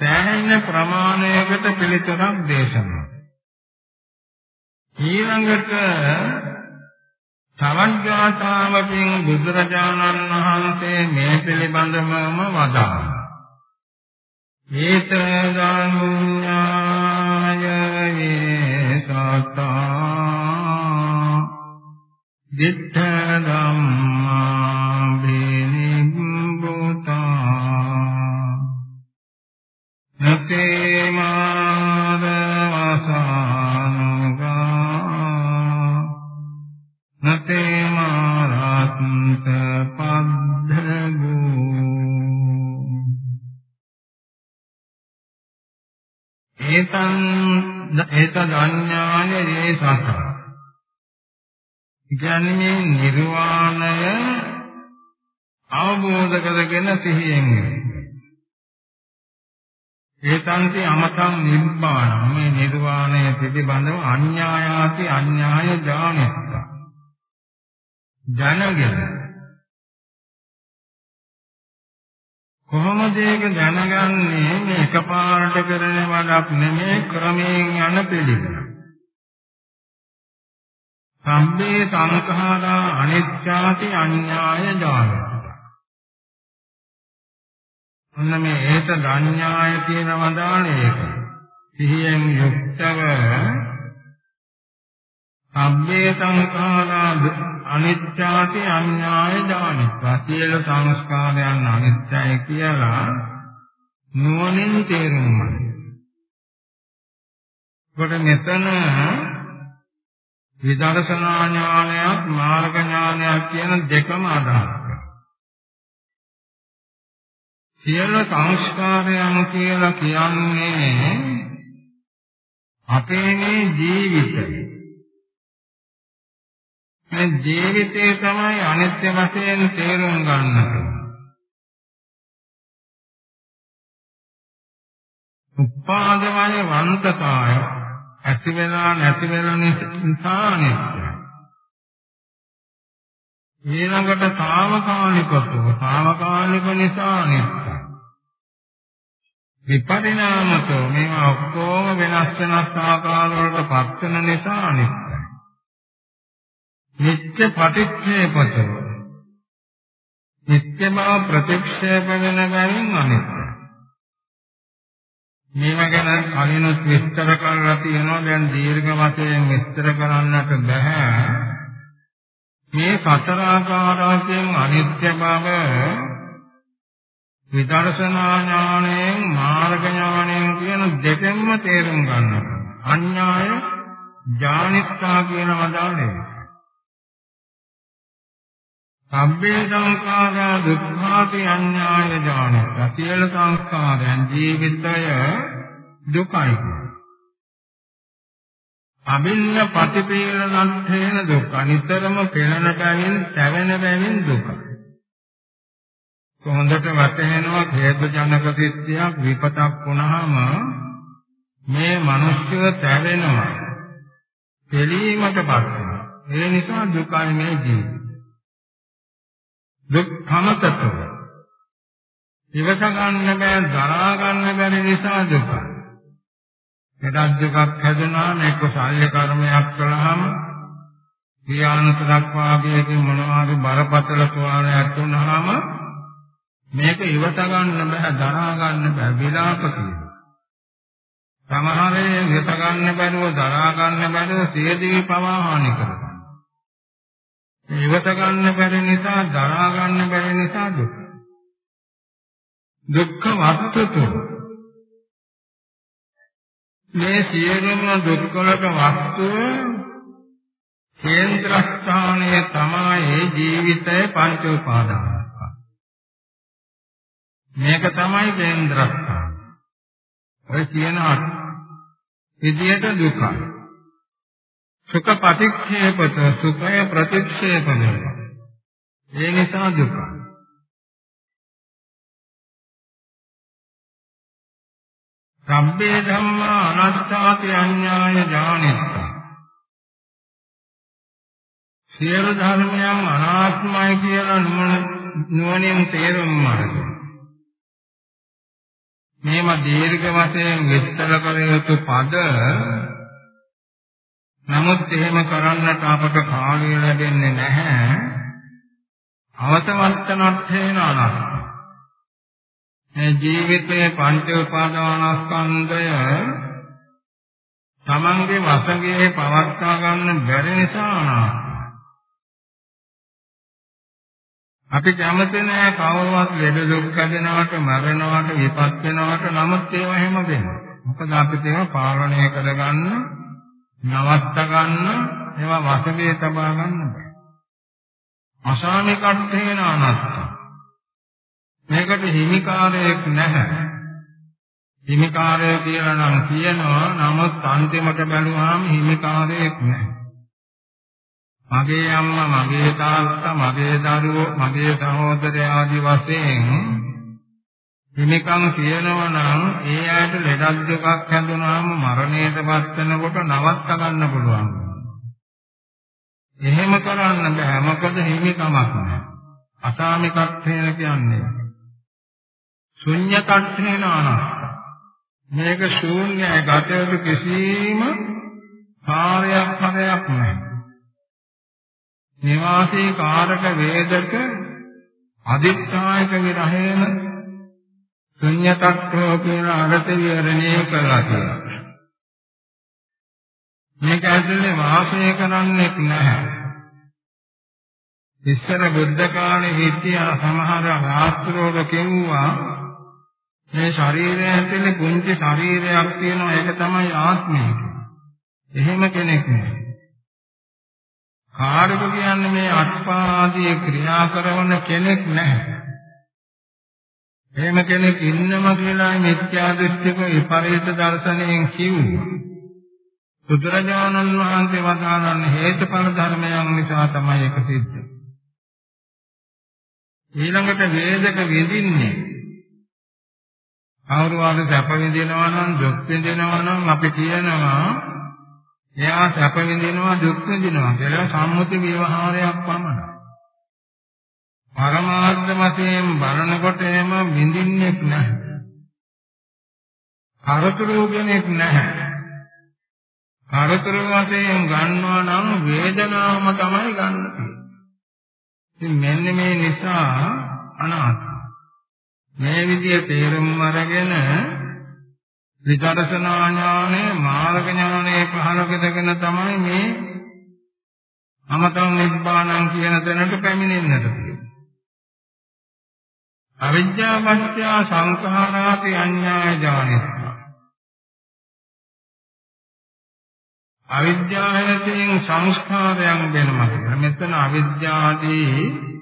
සෑහෙන ප්‍රමාණයකට පිළිතුරක් දේශනා. ඊළඟට තවත් ගාථාවකින් බුදුරජාණන් වහන්සේ මේ පිළිබඳවම වදාළා. ඒතදඤ්ඤායේ සතා දිත්ත ධම්මා බිනිබ්බුතා නතේ නතේ මාරත් පද්ධගු ඒතං ඒතදඤ්ඤාය යේසත කියන්නේ නිර්වාණය අවබෝධ කරගෙන සිහියෙන් ඒතන්ති අමතං නිබ්බාන. මේ නිර්වාණය පිළිබඳව අඤ්ඤායාති අඤ්ඤාය ඥානෙත්තා දැනගෙන කොහොමද ඒක දැනගන්නේ මේ එකපාරට කරන වැඩක් නෙමෙයි ක්‍රමයෙන් යන පිළිවෙල. සම්බේ සංඛාරා අනිත්‍යාති අඤ්ඤාය ඥානය. ඔන්න මේ ඒත ගඤ්ඤාය කියන වදානේ ඒක. සිහියෙන් යුක්තව සම්බේ සංඛාරා අනිත්‍යාති අඤ්ඤාය දානිත්වා සියලු සංස්කාරයන් අනිත්‍යයි කියලා නුවණින් තේරුම් ගන්න. කොට මෙතන විදර්ශනා ඥානයක් මාර්ග ඥානයක් කියන දෙකම අදහස් සියලු සංස්කාරයන් කියලා කියන්නේ අපේ මේ ජීවිතය. මේ ජීවිතේ තමයි අනිත්‍ය වශයෙන් තේරුම් ගන්නට. උපාදවය වන්තකාය ඇති වෙලා නැති වෙලා නිසා අනිත්‍යයි. ඊළඟට తాවකාලිකව తాවකාලික නිසා අනිත්‍යයි. විපරිණාමතෝ මේවා ඔක්කොම වෙනස් වෙනස් ආකාර වලට පත් වෙන නිසා අනිත්‍යයි. නිත්‍ය ප්‍රතික්ෂේපතෝ නිත්‍ය බව ප්‍රතික්ෂේප වෙන බැවින් අනිත්‍යයි. මේවා ගැන කලිනුත් විස්තර කරලා තියෙනවා දැන් දීර්ඝ වශයෙන් විස්තර කරන්නට බෑ. මේ සතර ආකාරයෙන් අනිත්‍ය බව විදර්ශනා ඥාණයෙන් මාර්ග ඥාණයෙන් කියන දෙකෙන්ම තේරුම් ගන්නවා. අඥාය ඥානිත්තා කියන වදාළේ. සබ්බේ සංඛාරා දුක්ඛාති අඥාය ඥානිත්තා. සියලු සංස්කාරයන් ජීවිතය දුකයි. අබින්න ප්‍රතිපීල ලක්ෂේන දුක් අනිතරම පෙළෙන බැවින්, සැවෙන බැවින් දුකයි. හොඳට වැටහෙනවා හේතු ජනක සිද්ධියක් විපතක් වුණාම මේ මිනිස්සුව තැවෙනවා පිළීමටපත් වෙනවා ඒ නිසා දුකයි මේ ජීවිතය දුක් තමතතව ඉවස ගන්න බෑ දරා ගන්න බැරි නිසා දුකයි එදත් දුකක් හැදුනාම එක්ක ශල්‍ය කර්මයක් කළාම ක්‍රියාන්ත දක්වා ගියකින් මොනවාරි බරපතල ස්වභාවයක් වුණාම මේක ඉවත ගන්න බෑ දරා ගන්න බෑ විලාප කියනවා. සමහර අය ඉවත ගන්න බැරුව දරා ගන්න බැරුව සියදී පවා හානි කරනවා. ඉවත ගන්න බැරි නිසා දරා ගන්න බැරි නිසා දුක්. දුක්ඛ වස්තුතු මේ සියලුම දුක්වලට වස්තුව කේන්ද්‍රස්ථානයේ තමයි ජීවිතය පංච උපාදාන. මේක තමයි කේන්ද්‍රස්ථාන. ඔය කියන විදියට දුකයි. සුඛ ප්‍රතික්ෂේපත සුඛය ප්‍රතික්ෂේප වෙනවා. ඒ නිසා දුකයි. සම්බේ ධම්මා අනත්තාති අඤ්ඤාය ඥානෙත්තා. සියලු ධර්මයන් අනාත්මයි කියලා නුවණින් තේරුම් අරගෙන මේව දීර්ඝ වශයෙන් විස්තර කර යුතු පද නමුත් එහෙම කරන්නට අපට කාලය ලැබෙන්නේ නැහැ අවතවත්තනර්ථේන අනත් මේ ජීවිතයේ පංච උපාදානස්කන්ධය තමන්ගේ වශයෙන් පවත්වා ගන්න බැරි නිසා අනාත්මයි අපි කැමති නෑ කවුරුවත් ලෙඩ දුක් හැදෙනවට මරණවට විපත් වෙනවට නමුත් ඒවා එහෙම වෙනවා. මොකද අපිට ඒවා පාලනය කරගන්න, නවත්ත ගන්න, ඒවා වශයෙන් තබා ගන්න බෑ. අසාමි කට්ඨේන අනත්ත. මේකට හිමිකාරයක් නැහැ. හිමිකාරය කියලා නම් කියනවා නමුත් අන්තිමට බැලුවාම හිමිකාරයක් නැහැ. මගේ අම්මා මගේ තාත්තා මගේ දරුවෝ මගේ සහෝදරය ආදි වශයෙන් හිමිකම් කියනවා නම් ඒ ඇයට ලෙඩක් දුකක් හැදුනාම මරණයටපත් වෙනකොට නවත්ත ගන්න පුළුවන්. එහෙම කරන්න බෑ මොකද හිමිකමක් නැහැ. අසාමිකත්වයෙන් කියන්නේ. ශුන්‍යකත්වයෙන් අනස්ත. මේක ශූන්‍යයි ගතයුතු කිසිම කාර්යයක් හරයක් නැහැ. නිවාසී කාරක වේදක අදිත්‍යායක විරහේන ශුන්‍යතත්වෝ කියන අර්ථ විවරණය කළා කියලා. මේක ඇතුලේ වාසය කරන්නේ නැහැ. ඉස්සර බුද්ධ කාලේ හිටිය සමහර රාත්‍රෝල කෙවුවා මේ ශරීරය ඇතුලේ පුංචි ශරීරයක් තියෙනවා ඒක තමයි ආත්මය කියලා. එහෙම කෙනෙක් නෑ. කාර්යක කියන්නේ මේ අත්පාදී ක්‍රියා කරන කෙනෙක් නැහැ. එහෙම කෙනෙක් ඉන්නම කියලා මිත්‍යා දෘෂ්ටික විපරීත දර්ශනයෙන් කිව්වා. බුදුරජාණන් වහන්සේ වදාළන හේතුඵල ධර්මයන් නිසා තමයි ඒක සිද්ධ. ඊළඟට වේදක විඳින්නේ කවුරු හරි සැප විඳිනවා නම් දුක් විඳිනවා නම් අපි කියනවා එයා සැප විඳිනවා දුක් විඳිනවා කියලා සම්මුති ව්‍යවහාරයක් පමණයි. පරමාර්ථ වශයෙන් බලනකොට එහෙම විඳින්නේ නැහැ. කරතුරු කෙනෙක් නැහැ. කරතුරු වශයෙන් ගන්නවා නම් වේදනාවම තමයි ගන්න ඉතින් මෙන්න මේ නිසා අනාත්ම. මේ විදිය තේරුම් අරගෙන විදර්ශනා ඥානය මාර්ග ඥානය පහළ කරගෙන තමයි මේ අමතං නිබ්බාණං කියන තැනට පැමිණෙන්නට තියෙන්නේ. අවිද්‍යාවස්ත්‍ය සංඛාරාති අඤ්ඤාය ඥානෙස්ස. අවිද්‍යාවෙන් සංස්කාරයන් වෙනවා කියලා. මෙතන අවිද්‍යාදී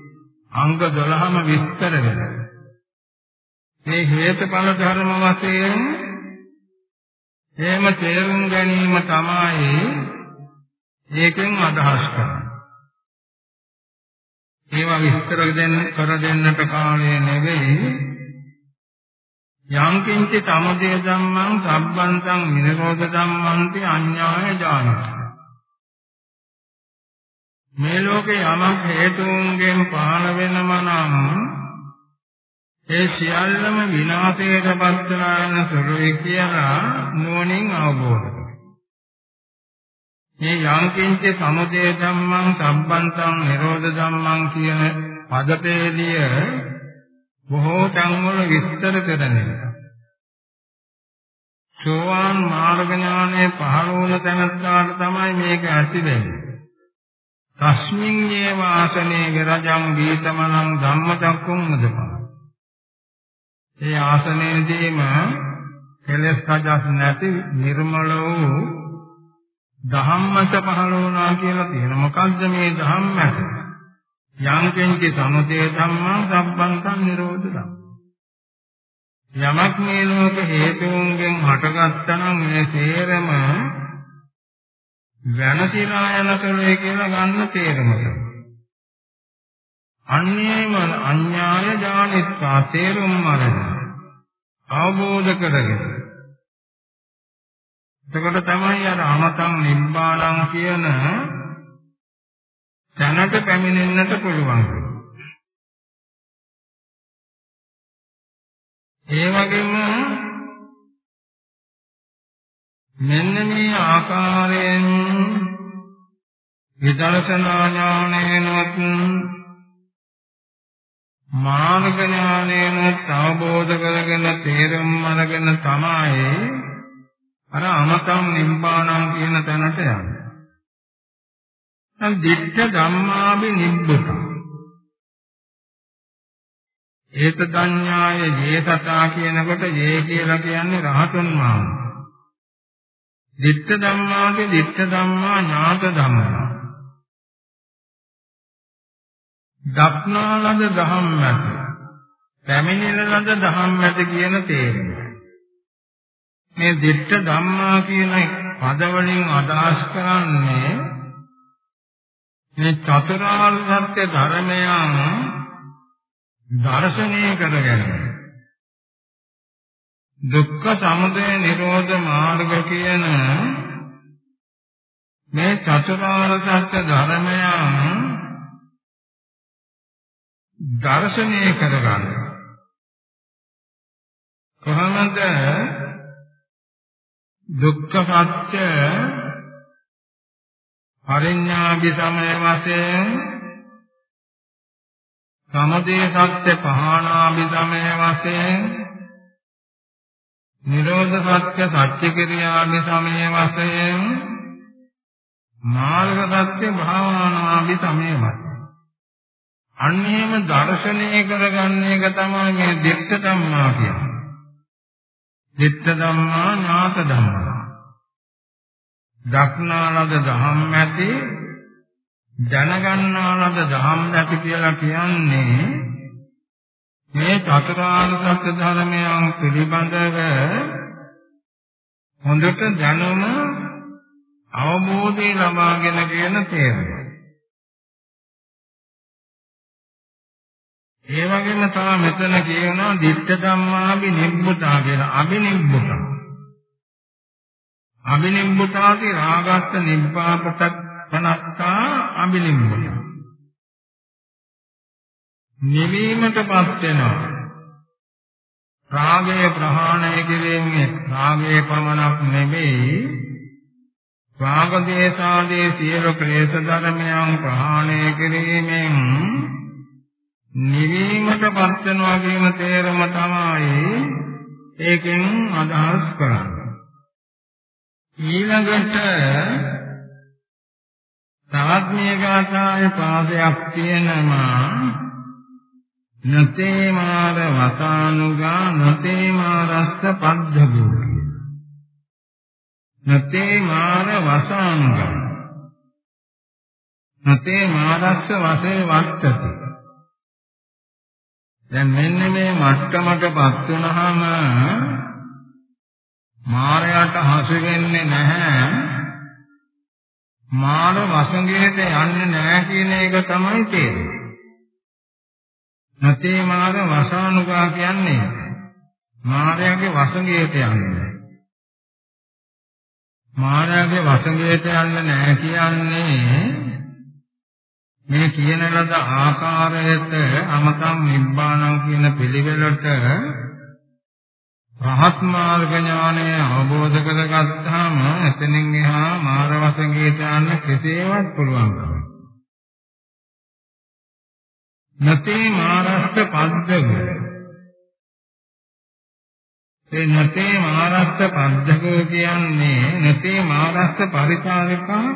අංග 12ම විස්තර වෙනවා. මේ හේතුඵල ධර්ම වශයෙන් එහෙම තේරුම් ගැනීම තමයි ඒකෙන් අදහස් කරන්නේ. ඒවා විස්තර දෙන්න කර දෙන්නට කාලය නෙවෙයි. යම් කිංච සමුදය ධම්මං සම්බන්තං නිරෝධ ධම්මන්ති අඤ්ඤාය ඥානති. මේ ලෝකේ යමක් හේතුන්ගෙන් පහළ වෙනම නම් ඒ සියල්ලම විනාශයට පත් කරන සුළුයි කියලා නුවණින් අවබෝධ මේ යංකින්ච සමුදය ධම්මං සම්බන්තං නිරෝධ ධම්මං කියන පදපේලිය බොහෝ තැන්වල විස්තර කරන්නේ. සෝවාන් මාර්ග ඥානයේ පහළ වුණ තැනට තමයි මේක ඇති වෙන්නේ. තස්මින් යේව ආසනේ විරජං ගීතමනං ධම්මචක්කුම් මුදපා ඒ ආසනයේදීම කෙලස් රජස් නැති නිර්මල වූ ධම්මත පහළ වුණා කියලා තියෙන. මොකද්ද මේ ධම්මත? යං කෙන්ති සමුදය ධම්මං සම්බන්තං නිරෝධ ධම්ම. යමක් මේ ලෝක හේතුන්ගෙන් හටගත්තා නම් මේ තේරම වෙනසිනා යන කලේ කියලා ගන්න තේරම තමයි. අන්නේම අඥාය ඥානිත්වා තේරුම් අරගෙන අවබෝධ කරගෙන එතකොට තමයි අර අමතං නිබ්බාණං කියන තැනට පැමිණෙන්නට පුළුවන්. ඒ වගේම මෙන්න මේ ආකාරයෙන් විදර්ශනා ඥානයනොත් මාර්ග ඥානයෙන් අවබෝධ කරගෙන තේරුම් අරගෙන තමයි අර අමතම් නිබ්බාණං කියන තැනට යන්නේ. දැන් දිට්ඨ ධම්මාභි නිබ්බුත. ඒත දඤ්ඤාය ජේතතා කියනකොට ජේ කියලා කියන්නේ රහතුන් වහන්සේ. දිට්ඨ ධම්මාගේ දිට්ඨ ධම්මා ඥාත ධම්මා. දක්නා ලද ධම්මත පැමිණෙන ලද ධම්මත කියන තේරුම මේ දිට්ඨ ධම්මා කියන පද වලින් අදහස් කරන්නේ මේ චතුරාර්ය සත්‍ය ධර්මයන් දර්ශනය කරගෙන දුක්ඛ සමුදය නිරෝධ මාර්ග කියන මේ චතුරාර්ය සත්‍ය ධර්මයන් දර්ශනය කරගන්න කොහොමද දුක්ඛ සත්‍ය පරිඥාභි සමය වශයෙන් සමුදය සත්‍ය පහානාභි සමය වශයෙන් නිරෝධ සත්‍ය සත්‍ය ක්‍රියාභි සමය වශයෙන් මාර්ග සත්‍ය භාවනාභි සමය වශයෙන් අන්නේම දර්ශනය කරගන්න එක තමයි මේ දෙත්ත ධම්මා කියන්නේ. දෙත්ත ධම්මා ඥාත ධම්මා. දක්නාලද දහම් ඇති දැනගන්නාලද දහම් ඇති කියලා කියන්නේ මේ චතුරාර්ය සත්‍ය ධර්මයන් පිළිබඳව හොඳට දැනුම අවබෝධය ලබාගෙන කියන තේරුම. ඒ වගේම තමයි මෙතන කියනවා ditta ධම්මාභි නිබ්බුතා කියලා අභිනිබ්බුතා. අභිනිබ්බුතාති රාගස්ස නිබ්බාපතක් පනත්තා අභිනිබ්බුතා. නිවීමටපත් වෙනවා. රාගය ප්‍රහාණය කිරීමේ රාගයේ පමණක් නෙමෙයි රාග දේශාදී සියලු ක්ලේශ ධර්මයන් ප්‍රහාණය කිරීමෙන් නිවීමටපත් වෙනවා කියන තේරුම තමයි ඒකෙන් අදහස් කරන්නේ ඊළඟට තවත් මේ ගාථාවේ පාදයක් තියෙනවා. නතේ මාර වතානුගා නතේ මාරස්ස පද්ධගෝ නතේ මාර වසානුගා නතේ මාරස්ස වසේ වත්තති. දැන් මෙන්න මේ මට්ටමටපත් වුනහම මාරයට හසු වෙන්නේ නැහැ මාන වසඟයට යන්නේ නැහැ කියන එක තමයි තේරෙන්නේ නැතේ මාර වසානුගා කියන්නේ මායාවේ වසඟයට යන්නේ. මායාවේ වසඟයට යන්නේ නැහැ කියන්නේ මේ කියන ලද ආකාරයට අමතං නිබ්බාණං කියන පිළිවෙලට රහත් මාර්ග ඥානය අවබෝධ කරගත්තාම එතනින් එහා මාර වසඟයට යන්න කෙසේවත් පුළුවන් කමක් නතේ මාරස්ත පද්දග ඒ නතේ මාරස්ත පද්දග කියන්නේ නතේ මාරස්ත පරිචාරකා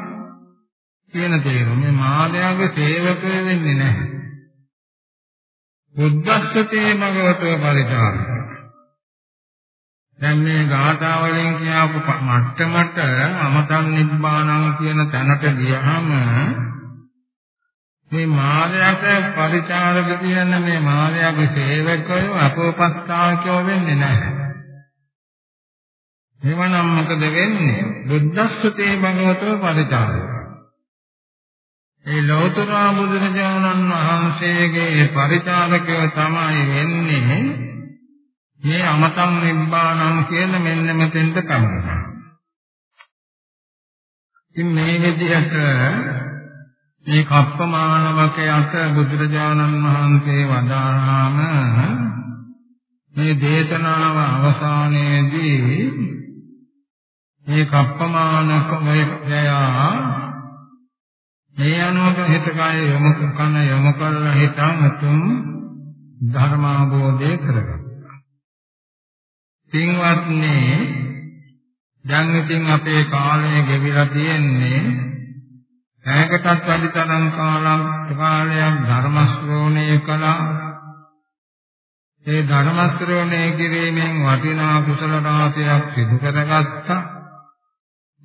කියන තේරුම. මේ මායාවේ සේවකය වෙන්නේ නැහැ. බුද්ධස්සතේ භගවතෝ පරිචාරක දැන් මේ ගාථා වලින් කියපු මට්ටමට අමතන් නිබ්බාණං කියන තැනට ගියහම මේ මායාවට පරිචාරක කියන මේ මායාවේ සේවකයෝ අපෝපස්ථාවකයෝ වෙන්නේ නැහැ. එවනම් මොකද වෙන්නේ? බුද්ධස්සතේ භගවතෝ පරිචාරක. ඒ ලෞතර බුදුරජාණන් වහන්සේගේ පරිචාරකයෝ තමයි වෙන්නේ මේ අමතං නිබ්බාණං කියන මෙන්න මෙතෙන්ට කමනවා. ඉතින් මේ විදිහට මේ කප්පමානවකයට බුදුරජාණන් වහන්සේ වදාළාම මේ දේශනාව අවසානයේදී මේ කප්පමානක වේයා මේ අනුව හිතකය යොමු කන යොමු කරලා හිතන් තුන් ධර්මාභෝධය කරගත්තා. පින්වත්නි දැන් ඉතින් අපේ කාලය ගෙවිලා තියෙන්නේ ඈකටත් වැඩි තරම් කාලක් කාලයක් ධර්ම ශ්‍රවණය කළා. ඒ ධර්ම ශ්‍රවණය කිරීමෙන් වටිනා කුසල රාශියක් සිදු කරගත්තා.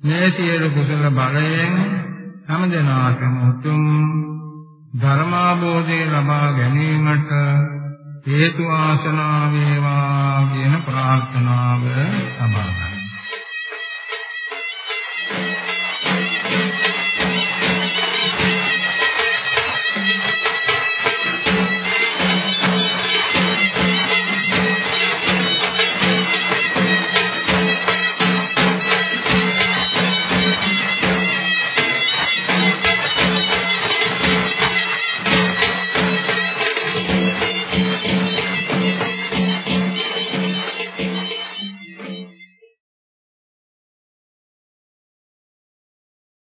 මේ සියලු කුසල බලයෙන් හැමදෙනාටම උතුම් ධර්මාභෝධය ලබා ගැනීමට හේතු ආසනා වේවා කියන ප්‍රාර්ථනාව තමයි